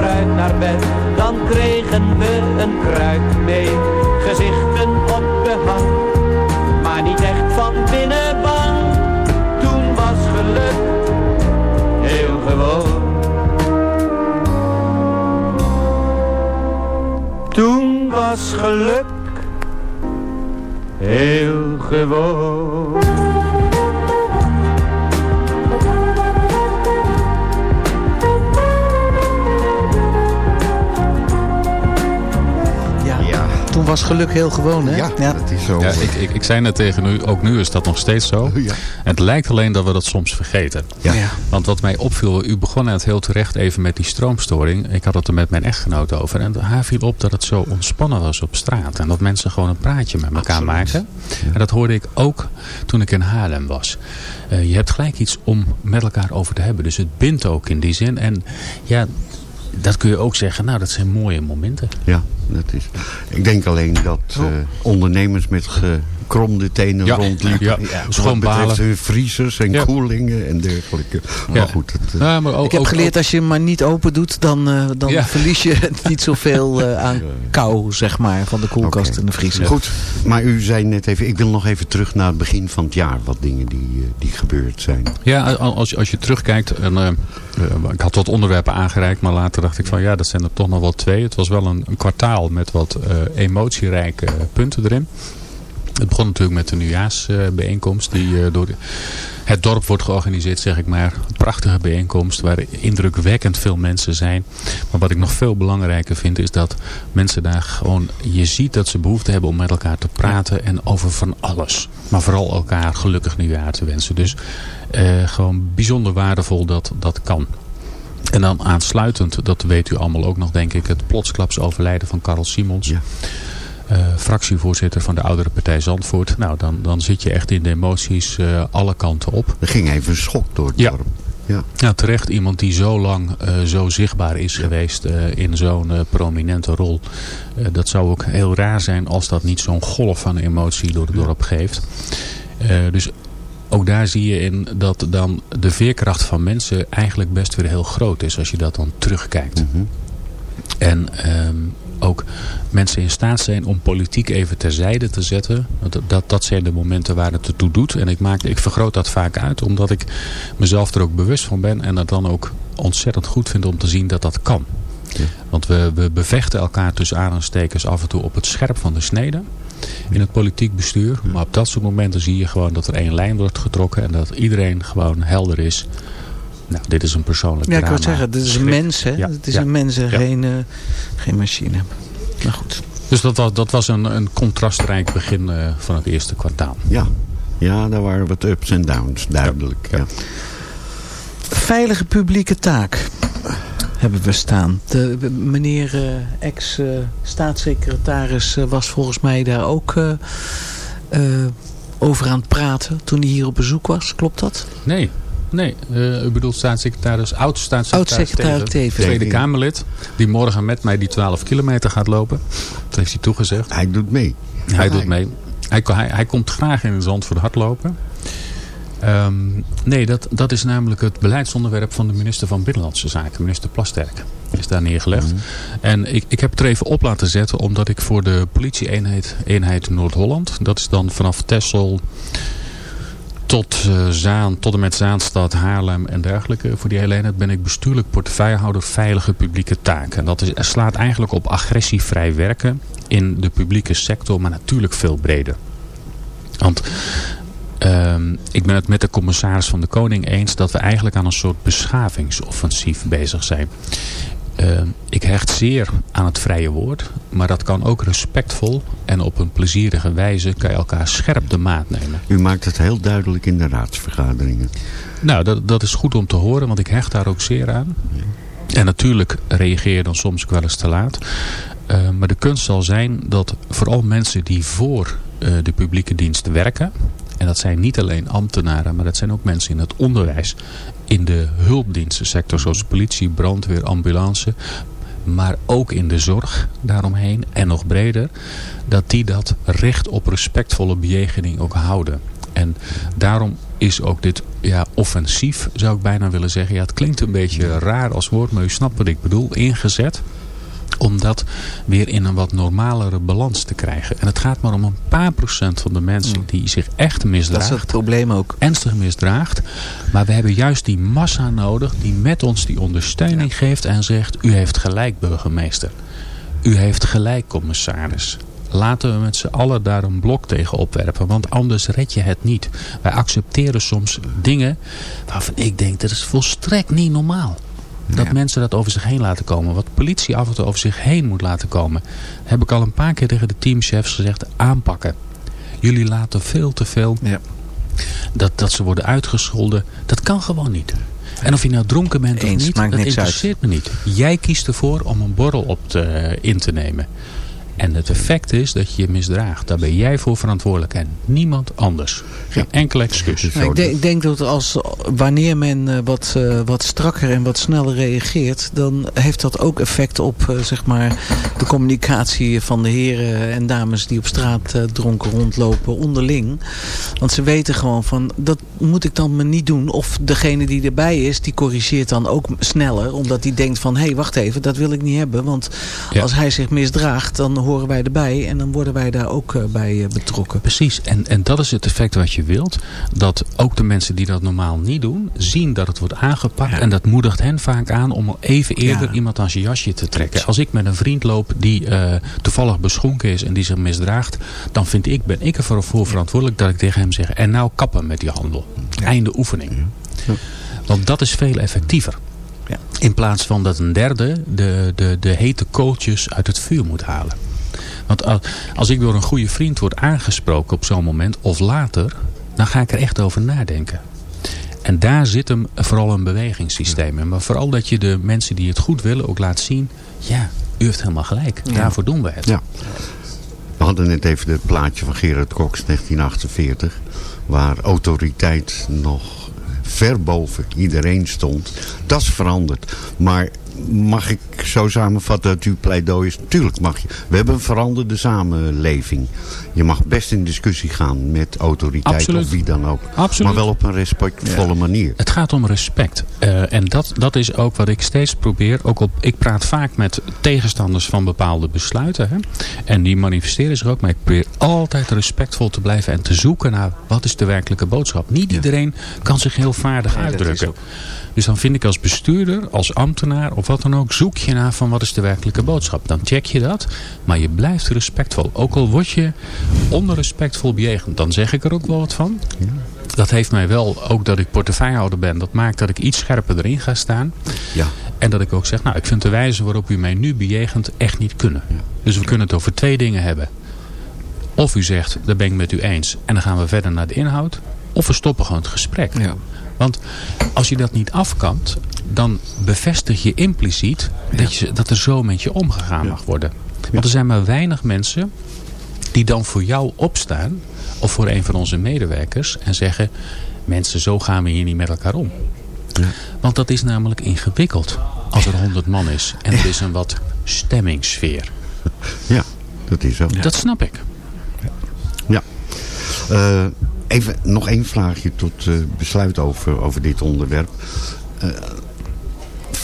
Speaker 8: naar dan kregen we een kruik mee. Gezichten op de hang, maar niet echt van binnen bang. Toen was geluk heel gewoon. Toen was geluk heel gewoon.
Speaker 5: Was geluk heel gewoon, hè?
Speaker 6: Ja, dat is zo.
Speaker 7: Ja, ik, ik, ik zei net tegen u, ook nu is dat nog steeds zo.
Speaker 6: Ja.
Speaker 7: Het lijkt alleen dat we dat soms vergeten.
Speaker 6: Ja.
Speaker 5: Ja.
Speaker 7: Want wat mij opviel, u begon net heel terecht even met die stroomstoring. Ik had het er met mijn echtgenoot over. En haar viel op dat het zo ontspannen was op straat. En dat mensen gewoon een praatje met elkaar
Speaker 6: Absoluut.
Speaker 7: maken. En dat hoorde ik ook toen ik in Haarlem was. Eh, je hebt gelijk iets om met elkaar over te hebben. Dus het bindt ook in die zin. En ja, dat kun je ook zeggen. Nou, dat zijn mooie momenten.
Speaker 6: Ja, dat is. Ik denk alleen dat eh, ondernemers met gekromde tenen
Speaker 7: Ja,
Speaker 6: rondliepen.
Speaker 7: ja.
Speaker 6: Hun vriezers en
Speaker 7: Ja.
Speaker 6: koelingen en dergelijke. Maar
Speaker 7: Ja.
Speaker 6: goed, het, eh,
Speaker 7: Ja, maar ook,
Speaker 5: Ik heb
Speaker 7: ook-
Speaker 5: geleerd, als je hem maar niet open doet, dan, eh, dan
Speaker 7: Ja.
Speaker 5: verlies je niet zoveel eh, aan kou, zeg maar, van de koelkast en de vriezer.
Speaker 6: Goed, maar u zei net even, ik wil nog even terug naar het begin van het jaar. Wat dingen die, die gebeurd zijn.
Speaker 7: Ja, als, je- als je terugkijkt. En, ik had wat onderwerpen aangereikt. Maar later dacht ik van ja, dat zijn er toch nog wel twee. Het was wel een, een kwartaal met wat eh, emotierijke punten erin. Het begon natuurlijk met de nieuwjaarsbijeenkomst. die eh, door het dorp wordt georganiseerd, zeg ik maar. Een prachtige bijeenkomst waar indrukwekkend veel mensen zijn. Maar wat ik nog veel belangrijker vind is dat mensen daar gewoon... Je ziet dat ze behoefte hebben om met elkaar te praten en over van alles. Maar vooral elkaar gelukkig nieuwjaar te wensen. Dus eh, gewoon bijzonder waardevol dat dat kan. En dan aansluitend, dat weet u allemaal ook nog denk ik, het plotsklaps overlijden van Karel Simons.
Speaker 6: Ja.
Speaker 7: Eh, fractievoorzitter van de oudere partij Zandvoort. Nou, dan, dan zit je echt in de emoties eh, alle kanten op.
Speaker 6: Er ging even een schok door het
Speaker 7: Ja.
Speaker 6: dorp. Ja.
Speaker 7: Ja, terecht iemand die zo lang eh, zo zichtbaar is geweest in zo'n prominente rol. Dat zou ook heel raar zijn als dat niet zo'n golf van emotie door het dorp geeft. Dus ook daar zie je in dat dan de veerkracht van mensen eigenlijk best weer heel groot is als je dat dan terugkijkt.
Speaker 6: Mhm.
Speaker 7: En ehm, ook mensen in staat zijn om politiek even terzijde te zetten. Dat, dat, dat zijn de momenten waar het ertoe doet. En ik, maak, ik vergroot dat vaak uit omdat ik mezelf er ook bewust van ben. En het dan ook ontzettend goed vind om te zien dat dat kan. Want we, we bevechten elkaar tussen aanstekers af en toe op het scherp van de snede. In het politiek bestuur. Maar op dat soort momenten zie je gewoon dat er één lijn wordt getrokken. En dat iedereen gewoon helder is. Nou, dit is een persoonlijk
Speaker 5: Ja, ik
Speaker 7: drama.
Speaker 5: wou zeggen, dit is een mens, hè?
Speaker 7: Ja,
Speaker 5: Het is
Speaker 7: ja.
Speaker 5: een mens en
Speaker 7: Ja.
Speaker 5: geen, eh, geen machine. Nou goed.
Speaker 7: Dus dat was, dat was een, een contrastrijk begin eh, van het eerste kwartaal.
Speaker 6: Ja. ja, daar waren wat ups en downs, duidelijk. Ja.
Speaker 5: Veilige publieke taak hebben we staan. De, meneer eh, ex-staatssecretaris was volgens mij daar ook eh, eh, over aan het praten toen hij hier op bezoek was. Klopt dat?
Speaker 7: Nee, nee. eh, u bedoelt staatssecretaris, oud-staatssecretaris Teven,
Speaker 5: Teven.
Speaker 7: Tweede Kamerlid. Die morgen met mij die 12 kilometer gaat lopen. Dat heeft hij toegezegd.
Speaker 6: Hij doet mee.
Speaker 7: Hij doet mee. Hij, hij, hij komt graag in het zand voor de hardlopen. Ehm, nee, dat, dat is namelijk het beleidsonderwerp van de minister van Binnenlandse Zaken, minister Plasterk. is daar neergelegd.
Speaker 6: Mhm.
Speaker 7: En ik, ik heb het er even op laten zetten omdat ik voor de politie-eenheid eenheid Noord-Holland, dat is dan vanaf Texel tot uh, Zaan, tot en met Zaanstad, Haarlem en dergelijke. Voor die hele eenheid ben ik bestuurlijk portefeuillehouder veilige publieke taken. En dat is, slaat eigenlijk op agressievrij werken in de publieke sector, maar natuurlijk veel breder. Want uh, ik ben het met de commissaris van de Koning eens dat we eigenlijk aan een soort beschavingsoffensief bezig zijn. Uh, ik hecht zeer aan het vrije woord. Maar dat kan ook respectvol en op een plezierige wijze kan je elkaar scherp de maat nemen.
Speaker 6: U maakt het heel duidelijk in de raadsvergaderingen.
Speaker 7: Nou, dat, dat is goed om te horen, want ik hecht daar ook zeer aan. En natuurlijk reageer je dan soms ook wel eens te laat. Uh, maar de kunst zal zijn dat vooral mensen die voor uh, de publieke dienst werken... En dat zijn niet alleen ambtenaren, maar dat zijn ook mensen in het onderwijs. In de hulpdienstensector zoals politie, brandweer, ambulance. Maar ook in de zorg daaromheen en nog breder. Dat die dat recht op respectvolle bejegening ook houden. En daarom is ook dit ja, offensief, zou ik bijna willen zeggen. Ja, het klinkt een beetje raar als woord, maar u snapt wat ik bedoel. Ingezet om dat weer in een wat normalere balans te krijgen. En het gaat maar om een paar procent van de mensen die zich echt misdraagt.
Speaker 5: Dat is het probleem ook.
Speaker 7: Ernstig misdraagt. Maar we hebben juist die massa nodig die met ons die ondersteuning ja. geeft en zegt... u heeft gelijk burgemeester. U heeft gelijk commissaris. Laten we met z'n allen daar een blok tegen opwerpen. Want anders red je het niet. Wij accepteren soms dingen waarvan ik denk dat is volstrekt niet normaal. Dat ja. mensen dat over zich heen laten komen. Wat politie af en toe over zich heen moet laten komen. Heb ik al een paar keer tegen de teamchefs gezegd. Aanpakken. Jullie laten veel te veel.
Speaker 5: Ja.
Speaker 7: Dat, dat ze worden uitgescholden. Dat kan gewoon niet. En of je nou dronken bent
Speaker 5: Eens,
Speaker 7: of niet.
Speaker 5: Maakt
Speaker 7: dat interesseert
Speaker 5: uit.
Speaker 7: me niet. Jij kiest ervoor om een borrel op te, in te nemen. En het effect is dat je je misdraagt. Daar ben jij voor verantwoordelijk en niemand anders. Geen ja. enkel excuus.
Speaker 5: Nou, ik, denk, ik, denk, dat als, wanneer men uh, wat, uh, wat strakker en wat sneller reageert... dan heeft dat ook effect op uh, zeg maar, de communicatie van de heren en dames... die op straat dronken rondlopen onderling. Want ze weten gewoon van, dat moet ik dan maar niet doen. Of degene die erbij is, die corrigeert dan ook sneller. Omdat die denkt van, hé, hey, wacht even, dat wil ik niet hebben. Want ja. als hij zich misdraagt, dan horen wij erbij en dan worden wij daar ook uh, bij uh, betrokken.
Speaker 7: Precies, en, en dat is het effect wat je wilt. Dat ook de mensen die dat normaal niet doen, zien dat het wordt aangepakt. Ja. En dat moedigt hen vaak aan om al even eerder ja. iemand aan zijn jasje te trekken. Als ik met een vriend loop die uh, toevallig beschonken is en die zich misdraagt, dan vind ik, ben ik ervoor verantwoordelijk dat ik tegen hem zeg, en nou kappen met die handel. Einde oefening. Want dat is veel effectiever.
Speaker 5: Ja.
Speaker 7: In plaats van dat een derde de, de, de hete kooltjes uit het vuur moet halen. Want als ik door een goede vriend word aangesproken op zo'n moment of later, dan ga ik er echt over nadenken. En daar zit hem vooral een bewegingssysteem in. Maar vooral dat je de mensen die het goed willen ook laat zien, ja, u heeft helemaal gelijk. Ja. Daarvoor doen we het.
Speaker 6: Ja. We hadden net even het plaatje van Gerard Cox 1948, waar autoriteit nog ver boven iedereen stond. Dat is veranderd. Maar mag ik zo samenvatten dat uw pleidooi is? Tuurlijk mag je. We hebben een veranderde samenleving. Je mag best in discussie gaan met autoriteit
Speaker 7: Absoluut.
Speaker 6: of wie dan ook.
Speaker 7: Absoluut.
Speaker 6: Maar wel op een respectvolle ja. manier.
Speaker 7: Het gaat om respect. Uh, en dat, dat is ook wat ik steeds probeer. Ook op, ik praat vaak met tegenstanders van bepaalde besluiten. Hè? En die manifesteren zich ook. Maar ik probeer altijd respectvol te blijven. En te zoeken naar wat is de werkelijke boodschap. Niet ja. iedereen kan zich heel vaardig nee, uitdrukken. Dus dan vind ik als bestuurder, als ambtenaar of wat dan ook, zoek je van wat is de werkelijke boodschap. Dan check je dat, maar je blijft respectvol. Ook al word je onrespectvol bejegend, dan zeg ik er ook wel wat van. Ja. Dat heeft mij wel, ook dat ik portefeuillehouder ben, dat maakt dat ik iets scherper erin ga staan.
Speaker 6: Ja.
Speaker 7: En dat ik ook zeg, nou ik vind de wijze waarop u mij nu bejegent echt niet kunnen. Ja. Dus we kunnen het over twee dingen hebben. Of u zegt, daar ben ik met u eens en dan gaan we verder naar de inhoud. Of we stoppen gewoon het gesprek.
Speaker 5: Ja.
Speaker 7: Want als je dat niet afkant, dan bevestig je impliciet dat, je, dat er zo met je omgegaan mag worden. Want er zijn maar weinig mensen die dan voor jou opstaan, of voor een van onze medewerkers, en zeggen, mensen zo gaan we hier niet met elkaar om.
Speaker 6: Ja.
Speaker 7: Want dat is namelijk ingewikkeld als er honderd man is. En er is een wat stemmingssfeer.
Speaker 6: Ja, dat is zo.
Speaker 7: Dat snap ik.
Speaker 6: Ja. Uh, Even nog één vraagje tot uh, besluit over, over dit onderwerp. Uh,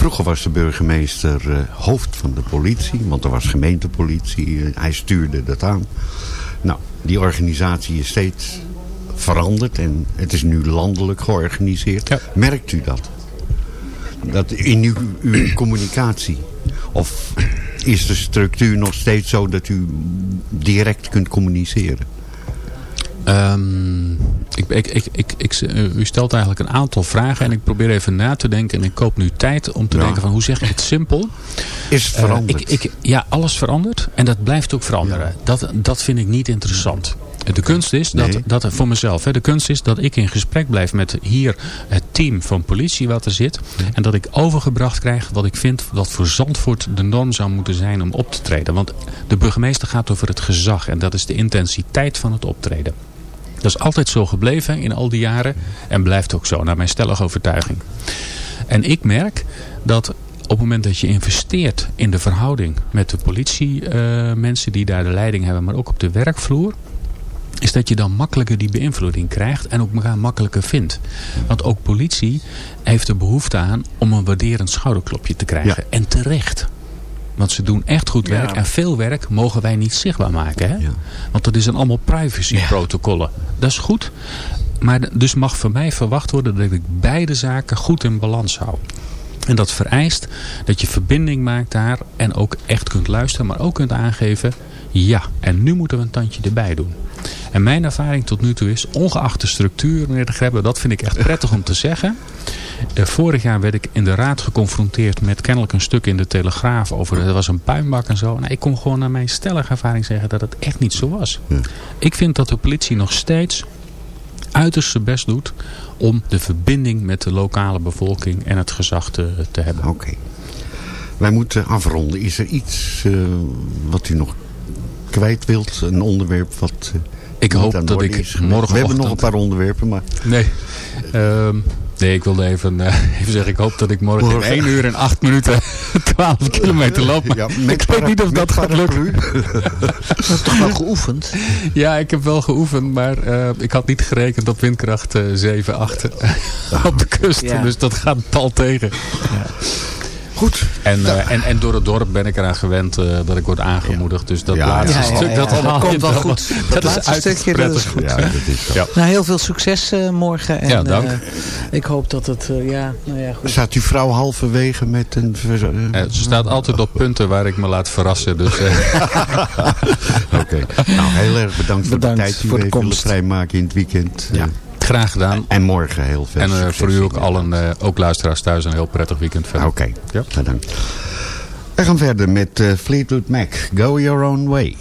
Speaker 6: vroeger was de burgemeester uh, hoofd van de politie, want er was gemeentepolitie. Uh, hij stuurde dat aan. Nou, die organisatie is steeds veranderd en het is nu landelijk georganiseerd. Ja. Merkt u dat? Dat in uw, uw communicatie? Of is de structuur nog steeds zo dat u direct kunt communiceren?
Speaker 7: Um, ik, ik, ik, ik, ik, u stelt eigenlijk een aantal vragen en ik probeer even na te denken. En ik koop nu tijd om te denken van hoe zeg ik het simpel.
Speaker 6: Is het veranderd?
Speaker 7: Uh, ja, alles verandert en dat blijft ook veranderen. Ja. Dat, dat vind ik niet interessant. De kunst is dat, nee. dat voor mezelf, hè, de kunst is dat ik in gesprek blijf met hier het team van politie wat er zit. En dat ik overgebracht krijg wat ik vind dat voor Zandvoort de norm zou moeten zijn om op te treden. Want de burgemeester gaat over het gezag en dat is de intensiteit van het optreden. Dat is altijd zo gebleven in al die jaren en blijft ook zo, naar mijn stellige overtuiging. En ik merk dat op het moment dat je investeert in de verhouding met de politiemensen uh, die daar de leiding hebben, maar ook op de werkvloer, is dat je dan makkelijker die beïnvloeding krijgt en ook elkaar makkelijker vindt. Want ook politie heeft er behoefte aan om een waarderend schouderklopje te krijgen. Ja. En terecht. Want ze doen echt goed werk. Ja. En veel werk mogen wij niet zichtbaar maken. Hè? Ja. Want dat is dan allemaal privacyprotocollen. Dat is goed. Maar dus mag van mij verwacht worden dat ik beide zaken goed in balans hou. En dat vereist dat je verbinding maakt daar en ook echt kunt luisteren. Maar ook kunt aangeven, ja, en nu moeten we een tandje erbij doen. En mijn ervaring tot nu toe is, ongeacht de structuur, meneer de Grebbe, dat vind ik echt prettig om te zeggen. Uh, vorig jaar werd ik in de raad geconfronteerd met kennelijk een stuk in de Telegraaf over, er was een puinbak en zo. Nou, ik kon gewoon naar mijn stellige ervaring zeggen dat het echt niet zo was. Ja. Ik vind dat de politie nog steeds uiterst zijn best doet om de verbinding met de lokale bevolking en het gezag te, te hebben.
Speaker 6: Oké. Okay. Wij moeten afronden. Is er iets uh, wat u nog kwijt wilt? Een onderwerp wat... Uh,
Speaker 7: ik hoop dat ik morgen.
Speaker 6: We hebben nog een paar onderwerpen, maar...
Speaker 7: Nee. Um, Nee, ik wilde even, uh, even zeggen, ik hoop dat ik morgen, morgen. in 1 uur en 8 minuten 12 kilometer loop. Ja, ik weet niet of dat gaat lukken.
Speaker 5: Je hebt toch wel geoefend?
Speaker 7: Ja, ik heb wel geoefend, maar uh, ik had niet gerekend op windkracht uh, 7, 8 op de kust. Ja. Dus dat gaat pal tegen. Ja.
Speaker 6: Goed.
Speaker 7: En, uh, en, en door het dorp ben ik eraan gewend uh, dat ik word aangemoedigd. Dus dat ja, laatste ja, ja, stuk, dat,
Speaker 5: dat komt wel goed. Dat, dat is stukje, dat is goed. Ja, dat is ja. Nou, heel veel succes uh, morgen. En,
Speaker 7: ja, dank.
Speaker 5: ik hoop dat het, ja, nou ja, goed.
Speaker 6: Staat uw vrouw halverwege met een...
Speaker 7: ze staat altijd op punten waar ik me laat verrassen. Dus,
Speaker 6: Oké. Okay. Nou, heel erg bedankt, bedankt voor de tijd die we even willen vrijmaken in het weekend.
Speaker 7: Ja. Graag gedaan.
Speaker 6: En morgen heel veel
Speaker 7: En uh, voor u ook allen, uh, ook luisteraars thuis, een heel prettig weekend verder.
Speaker 6: Oké, okay. ja. bedankt. We gaan verder met uh, Fleetwood Mac. Go your own way.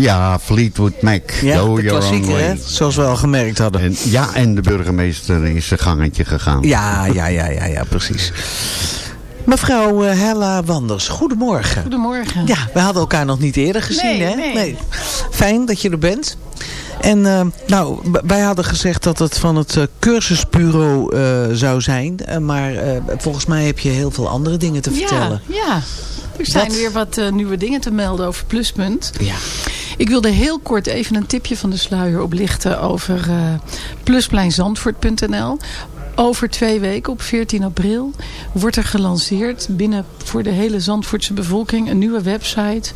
Speaker 6: Ja, Fleetwood Mac.
Speaker 5: Ja,
Speaker 6: Go
Speaker 5: de
Speaker 6: your own
Speaker 5: klassieker, hè? Zoals we al gemerkt hadden.
Speaker 6: En, ja, en de burgemeester is zijn gangetje gegaan.
Speaker 5: Ja, ja, ja, ja, ja, precies. Mevrouw eh, Hella Wanders, goedemorgen.
Speaker 9: Goedemorgen.
Speaker 5: Ja, we hadden elkaar nog niet eerder gezien,
Speaker 9: Nee,
Speaker 5: hè?
Speaker 9: nee.
Speaker 5: Fijn dat je er bent. En eh, nou, wij hadden gezegd dat het van het eh, cursusbureau eh, zou zijn. Maar eh, volgens mij heb je heel veel andere dingen te vertellen.
Speaker 9: Ja, ja. Er zijn
Speaker 5: Wat?
Speaker 9: weer wat nieuwe dingen te melden over Pluspunt.
Speaker 5: Ja.
Speaker 9: Ik wilde heel kort even een tipje van de sluier oplichten over eh pluspleinzandvoort.nl. Over twee weken, op 14 april, wordt er gelanceerd binnen voor de hele Zandvoortse bevolking een nieuwe website.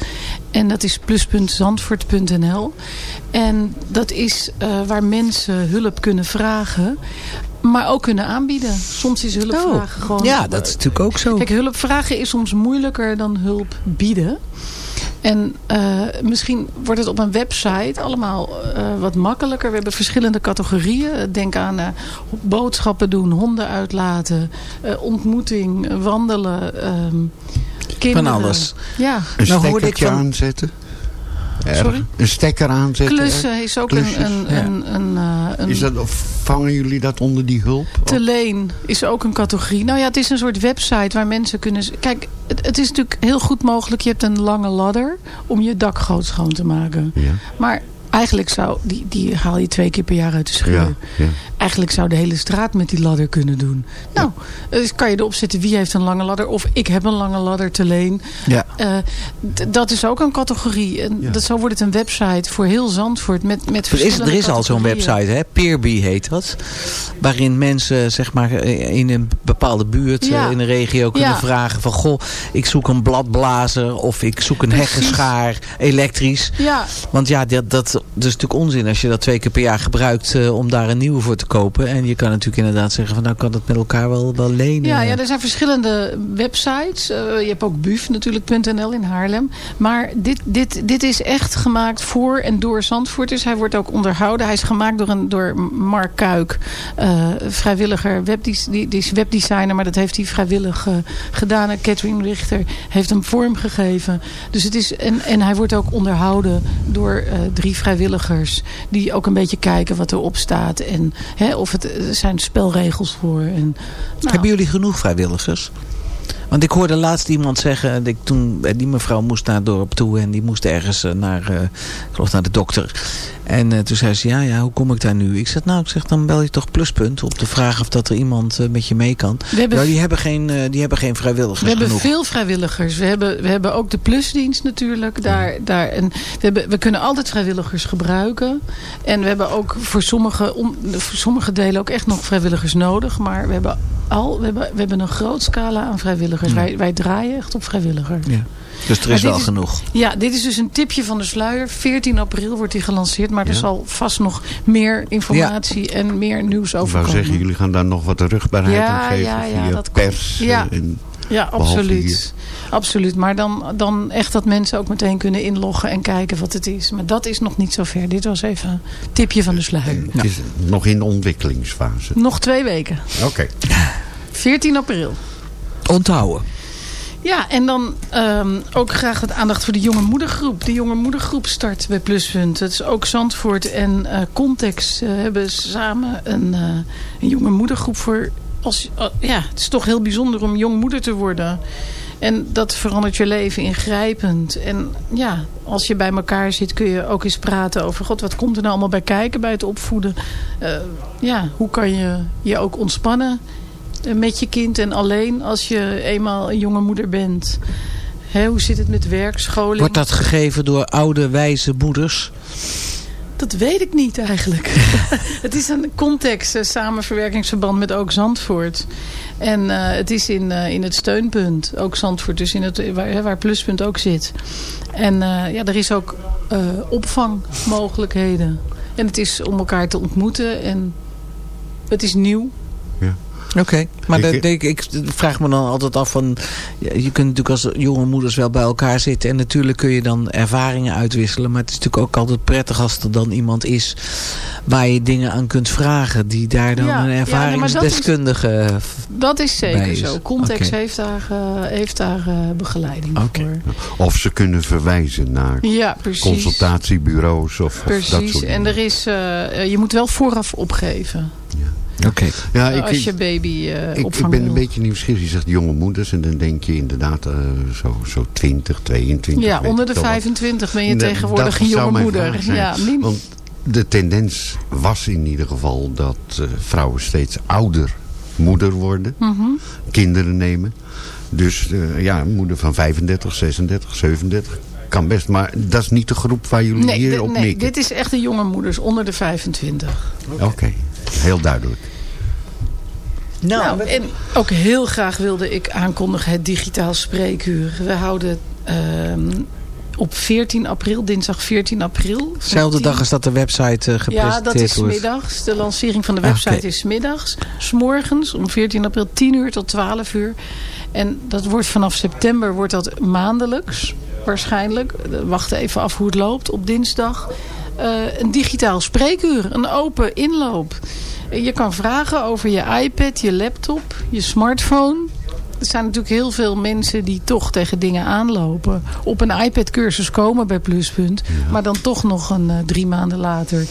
Speaker 9: En dat is plus.zandvoort.nl. En dat is eh, waar mensen hulp kunnen vragen, maar ook kunnen aanbieden. Soms is hulp
Speaker 5: Oh,
Speaker 9: vragen gewoon...
Speaker 5: ja, dat is natuurlijk ook zo.
Speaker 9: Kijk, hulp vragen is soms moeilijker dan hulp bieden. En eh, misschien wordt het op een website allemaal eh, wat makkelijker. We hebben verschillende categorieën. Denk aan eh, boodschappen doen, honden uitlaten, eh, ontmoeting, wandelen, ehm, kinderen.
Speaker 5: Van alles.
Speaker 9: Ja.
Speaker 6: Een
Speaker 5: Nou hoorde ik
Speaker 6: stekkertje
Speaker 5: van-
Speaker 6: aanzetten.
Speaker 9: Sorry?
Speaker 6: Een stekker aanzetten.
Speaker 9: Klussen is ook een... een,
Speaker 6: ja.
Speaker 9: een, een, eh, een
Speaker 6: Is dat, of vangen jullie dat onder die hulp?
Speaker 9: Te leen is ook een categorie. Nou ja, het is een soort website waar mensen kunnen... Kijk, het, het is natuurlijk heel goed mogelijk. Je hebt een lange ladder om je dak groot schoon te maken.
Speaker 6: Ja.
Speaker 9: Maar eigenlijk zou... Die, die haal je twee keer per jaar uit de schuur.
Speaker 6: Ja, ja.
Speaker 9: Eigenlijk zou de hele straat met die ladder kunnen doen. Nou, dus kan je erop zetten wie heeft een lange ladder. Of ik heb een lange ladder te leen.
Speaker 5: Ja.
Speaker 9: Eh, dat is ook een categorie. En dat, zo wordt het een website voor heel Zandvoort. Met, met
Speaker 5: Er is, er is al zo'n website, hè? Peerby heet dat. Waarin mensen zeg maar, eh, in een bepaalde buurt,
Speaker 9: Ja.
Speaker 5: in een regio kunnen vragen van... Goh, ik zoek een bladblazer of ik zoek een heggenschaar elektrisch.
Speaker 9: Ja,
Speaker 5: Want ja, dat, dat, dat is natuurlijk onzin als je dat twee keer per jaar gebruikt om daar een nieuwe voor te kopen. En je kan natuurlijk inderdaad zeggen van nou kan dat met elkaar wel, wel lenen.
Speaker 9: Ja, ja, er zijn verschillende websites. Eh, je hebt ook buf natuurlijk.nl in Haarlem. Maar dit, dit, dit is echt gemaakt voor en door Zandvoorters. Hij wordt ook onderhouden. Hij is gemaakt door, een, door Mark Kuik. eh, vrijwilliger die, is webdesigner. Maar dat heeft hij vrijwillig eh, gedaan. Catherine Richter heeft hem vorm gegeven. Dus het is, en, en hij wordt ook onderhouden door drie vrijwilligers. Die ook een beetje kijken wat erop staat. En hè, of het er zijn spelregels voor. En, nou,
Speaker 5: Hebben jullie genoeg vrijwilligers? Want ik hoorde laatst iemand zeggen, ik toen, eh, die mevrouw moest naar het dorp toe en die moest ergens eh, naar, eh, ik geloof naar de dokter. En toen zei ze, ja, ja, hoe kom ik daar nu? Ik zeg, nou, ik zeg, dan bel je toch pluspunt op de vraag of dat er iemand met je mee kan.
Speaker 9: We hebben-
Speaker 5: ja, die hebben geen, die hebben geen vrijwilligers
Speaker 9: We hebben
Speaker 5: genoeg.
Speaker 9: veel vrijwilligers. We hebben, we hebben ook de plusdienst natuurlijk. Daar, daar, en we, hebben, we kunnen altijd vrijwilligers gebruiken. En we hebben ook voor sommige, om, voor sommige delen ook echt nog vrijwilligers nodig. Maar we hebben, al, we hebben, we hebben een groot scala aan vrijwilligers. Wij, wij draaien echt op vrijwilligers.
Speaker 5: Ja. Dus er is wel
Speaker 9: is-
Speaker 5: genoeg.
Speaker 9: Ja, dit is dus een tipje van de sluier. 14 april wordt die gelanceerd. Maar er zal vast nog meer informatie en meer nieuws
Speaker 6: Ik
Speaker 9: over
Speaker 6: wou
Speaker 9: komen.
Speaker 6: zeggen, jullie gaan daar nog wat rugbaarheid
Speaker 9: Ja,
Speaker 6: aan geven
Speaker 9: ja, ja,
Speaker 6: via
Speaker 9: dat
Speaker 6: pers.
Speaker 9: Ja.
Speaker 6: eh, en
Speaker 9: Ja, absoluut. Absoluut. Maar dan, dan echt dat mensen ook meteen kunnen inloggen en kijken wat het is. Maar dat is nog niet zo ver. Dit was even een tipje van de sluier.
Speaker 6: Het is nog in de ontwikkelingsfase.
Speaker 9: Nog twee weken.
Speaker 6: Oké.
Speaker 9: 14 april.
Speaker 5: Onthouden.
Speaker 9: Ja, en dan ehm, ook graag wat aandacht voor de jonge moedergroep. De jonge moedergroep start bij Pluspunt. Het is ook Zandvoort en eh, Context eh, hebben samen een, eh, een jonge moedergroep voor... Als, ja, het is toch heel bijzonder om jong moeder te worden. En dat verandert je leven ingrijpend. En ja, als je bij elkaar zit kun je ook eens praten over... God, wat komt er nou allemaal bij kijken bij het opvoeden? Ja, hoe kan je je ook ontspannen met je kind en alleen als je eenmaal een jonge moeder bent? Hè, hoe zit het met werk, scholing?
Speaker 5: Wordt dat gegeven door oude, wijze moeders?
Speaker 9: Dat weet ik niet eigenlijk. het is een context, een samenverwerkingsverband met ook Zandvoort. En eh, het is in, eh, in het steunpunt, ook Zandvoort, dus in het, waar, hè, waar Pluspunt ook zit. En eh, ja, er is ook eh, opvangmogelijkheden. En het is om elkaar te ontmoeten en het is nieuw.
Speaker 6: Ja.
Speaker 5: Oké, maar ik, ik, ik, vraag me dan altijd af van... Je kunt natuurlijk als jonge moeders wel bij elkaar zitten... en natuurlijk kun je dan ervaringen uitwisselen. Maar het is natuurlijk ook altijd prettig als er dan iemand is... waar je dingen aan kunt vragen... die daar dan een ervaringsdeskundige ja, dat,
Speaker 9: dat is zeker zo. Context heeft daar, uh, heeft daar uh, begeleiding voor.
Speaker 6: Of ze kunnen verwijzen naar ja, consultatiebureaus of,
Speaker 9: precies.
Speaker 6: of dat soort
Speaker 9: en er is, uh, je moet wel vooraf opgeven.
Speaker 5: Oké.
Speaker 9: Ja, ik, als je baby uh,
Speaker 6: ik, ik ben een beetje nieuwsgierig. Je zegt jonge moeders. En dan denk je inderdaad uh, zo, zo 20, 22.
Speaker 9: Ja, onder de 25 ben je tegenwoordig een jonge moeder. Ja,
Speaker 6: Want de tendens was in ieder geval dat uh, vrouwen steeds ouder moeder worden. Mm -hmm. Kinderen nemen. Dus ja, een moeder van 35, 36, 37 kan best. Maar dat is niet de groep waar jullie
Speaker 9: nee,
Speaker 6: hier op
Speaker 9: Nee, dit is echt de jonge moeders onder de 25.
Speaker 6: Oké, okay. Heel duidelijk.
Speaker 9: Nou, nou en ook heel graag wilde ik aankondigen het digitaal spreekuur. We houden uh, op 14 april, dinsdag 14 april.
Speaker 5: Zelfde dag als dat de website uh, gepresenteerd wordt?
Speaker 9: Ja, dat is
Speaker 5: wordt.
Speaker 9: middags. De lancering van de website ah, okay. is middags. S'morgens om 14 april 10 uur tot 12 uur. En dat wordt vanaf september wordt dat maandelijks waarschijnlijk. We wachten even af hoe het loopt op dinsdag. Uh, een digitaal spreekuur, een open inloop. Je kan vragen over je iPad, je laptop, je smartphone. Er zijn natuurlijk heel veel mensen die toch tegen dingen aanlopen. Op een iPad-cursus komen bij Pluspunt. Maar dan toch nog een uh, drie maanden later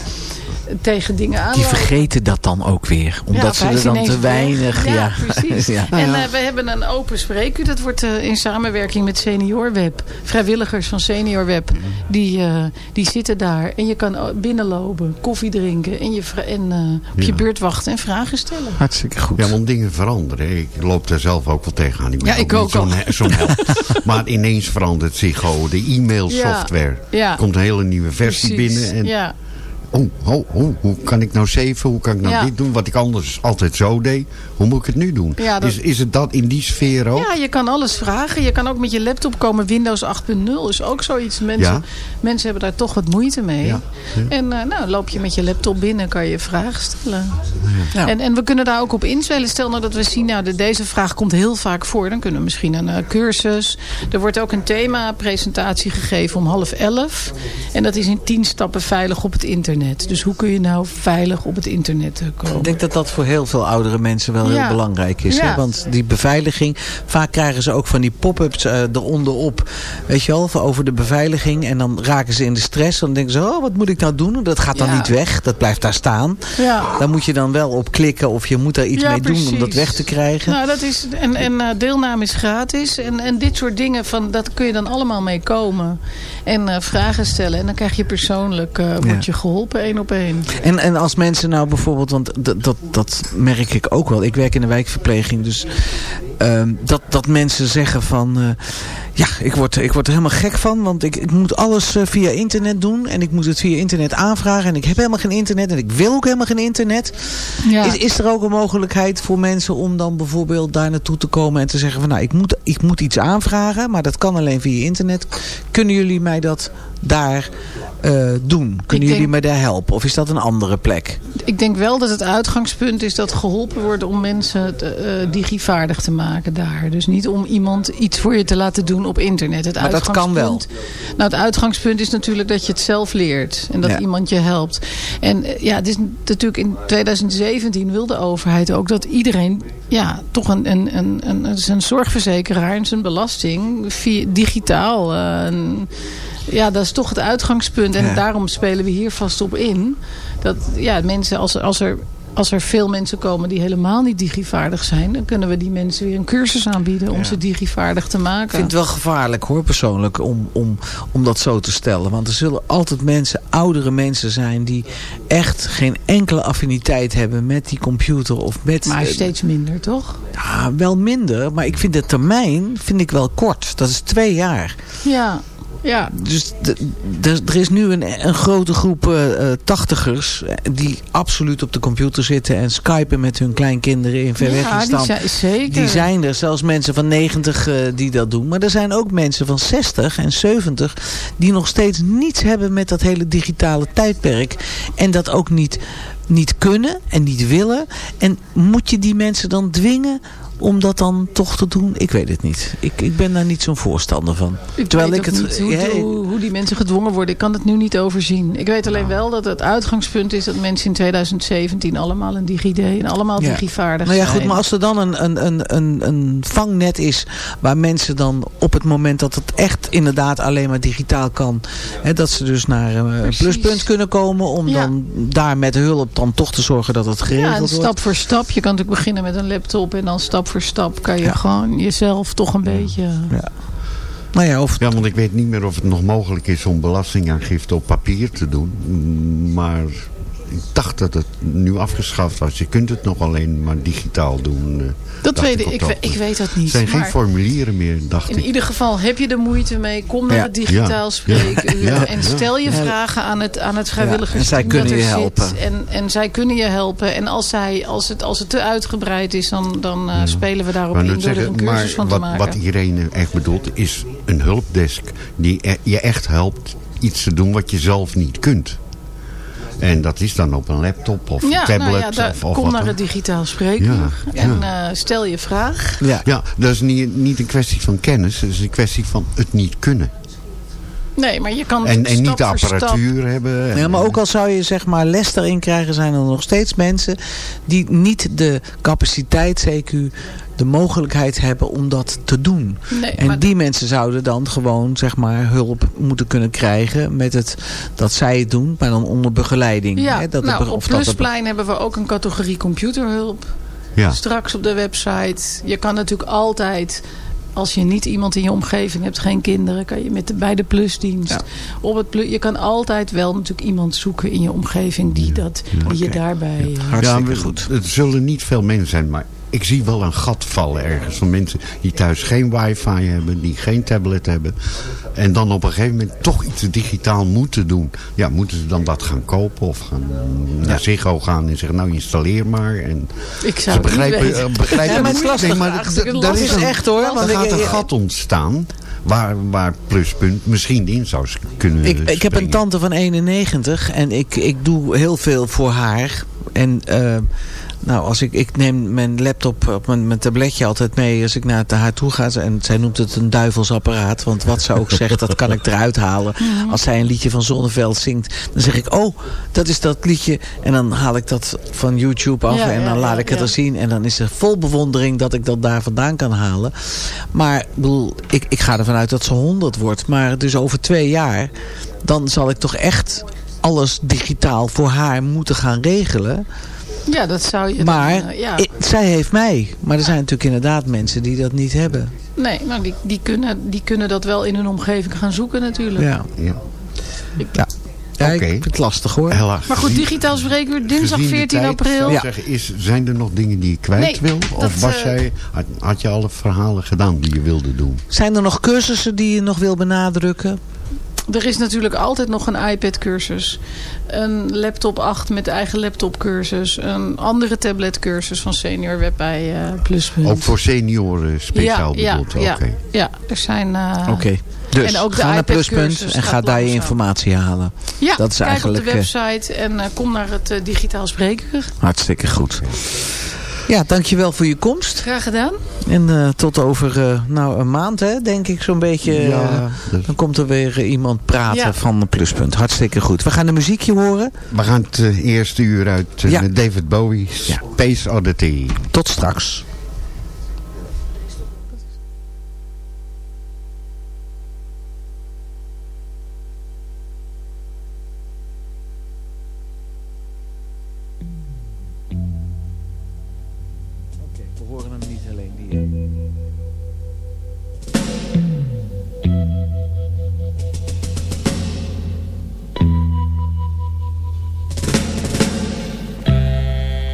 Speaker 9: tegen dingen aan.
Speaker 5: Die vergeten dat dan ook weer. Omdat ja, ze er dan te weinig...
Speaker 9: Ja, ja. precies. ja. En uh, we hebben een open spreekuur. Dat wordt uh, in samenwerking met Senior Web. Vrijwilligers van Senior Web. Die, uh, die zitten daar. En je kan binnenlopen, koffie drinken. En, je, en op je beurt wachten en vragen stellen.
Speaker 5: Hartstikke goed.
Speaker 6: Ja, want dingen veranderen. Ik loop daar zelf ook wel tegenaan. Ik
Speaker 9: ja, ik ook
Speaker 6: Zo'n zo Maar ineens verandert zich gewoon de e-mail software.
Speaker 9: Ja.
Speaker 6: Komt een hele nieuwe versie precies. binnen. En
Speaker 9: ja
Speaker 6: oh, oh, oh, hoe kan ik nou zeven? Hoe kan ik nou ja. dit doen? Wat ik anders altijd zo deed. Hoe moet ik het nu doen?
Speaker 9: Ja, dat...
Speaker 6: is, is het dat in die sfeer ook?
Speaker 9: Ja, je kan alles vragen. Je kan ook met je laptop komen. Windows 8.0 is ook zoiets. Mensen, ja? mensen hebben daar toch wat moeite mee. En uh, nou, loop je met je laptop binnen, kan je vragen stellen. En, en we kunnen daar ook op inspelen. Stel nou dat we zien, nou, de, deze vraag komt heel vaak voor. Dan kunnen we misschien een uh, cursus. Er wordt ook een thema-presentatie gegeven om half elf. En dat is in tien stappen veilig op het internet. Dus hoe kun je nou veilig op het internet komen?
Speaker 5: Ik denk dat dat voor heel veel oudere mensen wel ja. heel belangrijk is. Ja. Hè? Want die beveiliging, vaak krijgen ze ook van die pop-ups uh, eronder op. Weet je wel, over de beveiliging. En dan raken ze in de stress. Dan denken ze, oh wat moet ik nou doen? Dat gaat dan ja. niet weg. Dat blijft daar staan.
Speaker 9: Ja.
Speaker 5: Daar moet je dan wel op klikken. Of je moet daar iets mee
Speaker 9: precies.
Speaker 5: doen om dat weg te krijgen.
Speaker 9: Nou, dat is, en en uh, deelname is gratis. En, en dit soort dingen, van, dat kun je dan allemaal mee komen. En uh, vragen stellen. En dan krijg je persoonlijk, word je geholpen één op één.
Speaker 5: En, en als mensen nou bijvoorbeeld, want dat, dat, dat merk ik ook wel. Ik werk in de wijkverpleging, dus um, dat, dat mensen zeggen van... Uh, ja, ik word, ik word er helemaal gek van, want ik, ik moet alles uh, via internet doen. En ik moet het via internet aanvragen. En ik heb helemaal geen internet en ik wil ook helemaal geen internet.
Speaker 9: Ja.
Speaker 5: Is, is er ook een mogelijkheid voor mensen om dan bijvoorbeeld daar naartoe te komen en te zeggen van... Nou, ik moet, ik moet iets aanvragen, maar dat kan alleen via internet. Kunnen jullie mij dat daar uh, doen? Kunnen jullie mij daar helpen? Of is dat een andere plek?
Speaker 9: Ik denk wel dat het uitgangspunt is dat geholpen wordt om mensen digivaardig te maken daar. Dus niet om iemand iets voor je te laten doen op internet. Het
Speaker 5: maar dat kan wel.
Speaker 9: Nou, het uitgangspunt is natuurlijk dat je het zelf leert. En dat ja. iemand je helpt. En uh, ja, het is natuurlijk in 2017 wil de overheid ook dat iedereen ja, toch een, een, een, een, zijn zorgverzekeraar en zijn belasting via, digitaal... Uh, ja, dat is toch het uitgangspunt. En ja. daarom spelen we hier vast op in. Dat ja, mensen, als, als er als er veel mensen komen die helemaal niet digivaardig zijn... dan kunnen we die mensen weer een cursus aanbieden om ja. ze digivaardig te maken. Ik
Speaker 5: vind het wel gevaarlijk hoor persoonlijk om, om, om dat zo te stellen. Want er zullen altijd mensen, oudere mensen zijn... die echt geen enkele affiniteit hebben met die computer of met...
Speaker 9: Maar steeds minder toch?
Speaker 5: Ja, wel minder. Maar ik vind de termijn vind ik wel kort. Dat is twee jaar.
Speaker 9: Ja. Ja.
Speaker 5: Dus er is nu een, een grote groep uh, tachtigers die absoluut op de computer zitten en skypen met hun kleinkinderen in ver
Speaker 9: ja,
Speaker 5: die
Speaker 9: zijn, zeker.
Speaker 5: Die zijn er, zelfs mensen van 90 uh, die dat doen. Maar er zijn ook mensen van 60 en 70 die nog steeds niets hebben met dat hele digitale tijdperk. En dat ook niet niet kunnen en niet willen. En moet je die mensen dan dwingen om dat dan toch te doen? Ik weet het niet. Ik, ik ben daar niet zo'n voorstander van.
Speaker 9: Ik Terwijl ik het, hoe, hoe, hoe, die mensen gedwongen worden. Ik kan het nu niet overzien. Ik weet alleen wel dat het uitgangspunt is dat mensen in 2017 allemaal een DigiD en allemaal ja. digivaardig
Speaker 5: nou ja, Goed, maar als er dan een, een, een, een, een vangnet is waar mensen dan op het moment dat het echt inderdaad alleen maar digitaal kan, hè, dat ze dus naar een pluspunt kunnen komen om ja. dan daar met hulp dan toch te zorgen dat het geregeld wordt.
Speaker 9: Ja, stap voor stap. Je kan natuurlijk beginnen met een laptop en dan stap voor stap kan je ja. gewoon jezelf toch een beetje...
Speaker 6: Ja. Nou ja, of... ja, want ik weet niet meer of het nog mogelijk is om belastingaangifte op papier te doen. Maar ik dacht dat het nu afgeschaft was. Je kunt het nog alleen maar digitaal doen. Eh,
Speaker 9: dat weet ik, ik, ik, weet dat niet.
Speaker 6: Er zijn geen formulieren meer, dacht
Speaker 9: in
Speaker 6: ik.
Speaker 9: In ieder geval heb je er moeite mee. Kom naar het digitaal spreken. Ja. En stel je vragen aan het, aan het vrijwilligers.
Speaker 5: En zij kunnen je helpen.
Speaker 9: En, en zij kunnen je helpen. En als, zij, als, het, als het te uitgebreid is, dan, dan uh, spelen we daarop in door zeggen, er een cursus
Speaker 6: maar
Speaker 9: van
Speaker 6: wat,
Speaker 9: te maken.
Speaker 6: Wat Irene echt bedoelt, is een hulpdesk die je echt helpt iets te doen wat je zelf niet kunt. En dat is dan op een laptop of
Speaker 9: ja,
Speaker 6: tablet.
Speaker 9: Nou ja, daar,
Speaker 6: of, of
Speaker 9: kom naar het digitaal spreken. en uh, stel je vraag.
Speaker 6: Ja, ja dat is niet, niet een kwestie van kennis. Het is een kwestie van het niet kunnen.
Speaker 9: Nee, maar je kan
Speaker 6: En, en niet de
Speaker 9: apparatuur
Speaker 6: hebben.
Speaker 5: Ja, maar ook al zou je zeg maar les erin krijgen, zijn er nog steeds mensen die niet de capaciteit, CQ, de mogelijkheid hebben om dat te doen.
Speaker 9: Nee,
Speaker 5: en die mensen zouden dan gewoon zeg maar hulp moeten kunnen krijgen met het dat zij het doen, maar dan onder begeleiding.
Speaker 9: Ja,
Speaker 5: hè? Dat
Speaker 9: nou, op Plusplein hebben we ook een categorie computerhulp.
Speaker 6: Ja.
Speaker 9: Straks op de website. Je kan natuurlijk altijd als je niet iemand in je omgeving hebt, geen kinderen, kan je met de, bij de plusdienst. Ja. Op het plus, je kan altijd wel natuurlijk iemand zoeken in je omgeving die, dat, die okay. je daarbij...
Speaker 6: Ja, Hartstikke goed. Het zullen niet veel mensen zijn, maar ik zie wel een gat vallen ergens. Van mensen die thuis geen wifi hebben, die geen tablet hebben. En dan op een gegeven moment toch iets digitaal moeten doen. Ja, moeten ze dan dat gaan kopen of gaan ja. naar Ziggo gaan en zeggen, nou installeer maar. En
Speaker 9: ik zou
Speaker 6: ze begrijpen, uh, begrijpen
Speaker 5: ja, maar het is lastig.
Speaker 6: maar
Speaker 5: dat is echt hoor.
Speaker 6: Want er gaat een gat ontstaan. Waar, waar pluspunt misschien in zou kunnen
Speaker 5: ik, ik heb een tante van 91 en ik, ik doe heel veel voor haar. En uh, nou, als ik, ik neem mijn laptop op mijn, mijn tabletje altijd mee als ik naar haar toe ga. En zij noemt het een duivelsapparaat. Want wat ze ook zegt, dat kan ik eruit halen. Als zij een liedje van Zonneveld zingt, dan zeg ik, oh, dat is dat liedje. En dan haal ik dat van YouTube af
Speaker 9: ja,
Speaker 5: en dan
Speaker 9: ja,
Speaker 5: laat ik het er zien. En dan is er vol bewondering dat ik dat daar vandaan kan halen. Maar bedoel, ik, ik ga ervan uit dat ze 100 wordt. Maar dus over twee jaar, dan zal ik toch echt alles digitaal voor haar moeten gaan regelen.
Speaker 9: Ja, dat zou je...
Speaker 5: Maar
Speaker 9: dan, uh, ja.
Speaker 5: ik, zij heeft mij. Maar er zijn natuurlijk inderdaad mensen die dat niet hebben.
Speaker 9: Nee, nou die, die, kunnen, die kunnen dat wel in hun omgeving gaan zoeken natuurlijk.
Speaker 5: Ja.
Speaker 6: Ja.
Speaker 9: Ik,
Speaker 5: ja. Ja,
Speaker 6: Oké.
Speaker 5: ik vind het lastig hoor.
Speaker 6: Helaas.
Speaker 9: Maar goed, digitaal spreekuur dinsdag
Speaker 6: Gezien de
Speaker 9: 14
Speaker 6: tijd,
Speaker 9: april.
Speaker 5: Ja.
Speaker 6: Zeggen, is, zijn er nog dingen die je kwijt
Speaker 9: Nee,
Speaker 6: wil?
Speaker 9: dat,
Speaker 6: Of was
Speaker 9: eh,
Speaker 6: jij, had, had je alle verhalen gedaan die je wilde doen?
Speaker 5: Zijn er nog cursussen die je nog wil benadrukken?
Speaker 9: Er is natuurlijk altijd nog een iPad-cursus. Een laptop 8 met eigen laptopcursus. Een andere tabletcursus van Senior Web bij uh, Pluspunt.
Speaker 6: Ook voor senioren speciaal
Speaker 9: ja,
Speaker 6: bedoeld?
Speaker 9: Ja,
Speaker 6: Oké.
Speaker 9: ja, ja, er zijn... uh,
Speaker 5: Oké. Dus
Speaker 9: en ook de
Speaker 5: ga naar Pluspunt en
Speaker 9: gaat
Speaker 5: ga daar je informatie halen.
Speaker 9: Ja,
Speaker 5: Dat is
Speaker 9: kijk
Speaker 5: eigenlijk,
Speaker 9: op de
Speaker 5: eh,
Speaker 9: website en uh, kom naar het uh, digitaal spreken.
Speaker 5: Hartstikke goed. Ja, dankjewel voor je komst.
Speaker 9: Graag gedaan.
Speaker 5: En uh, tot over uh, nou, een maand, hè, denk ik zo'n beetje.
Speaker 6: Ja,
Speaker 5: uh,
Speaker 6: dus-
Speaker 5: dan komt er weer iemand praten
Speaker 9: Ja.
Speaker 5: van Pluspunt. Hartstikke goed. We gaan een muziekje horen.
Speaker 6: We gaan het eh, eerste uur uit eh, met David Bowie,
Speaker 5: Ja.
Speaker 6: Space Oddity.
Speaker 5: Tot straks.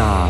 Speaker 10: job.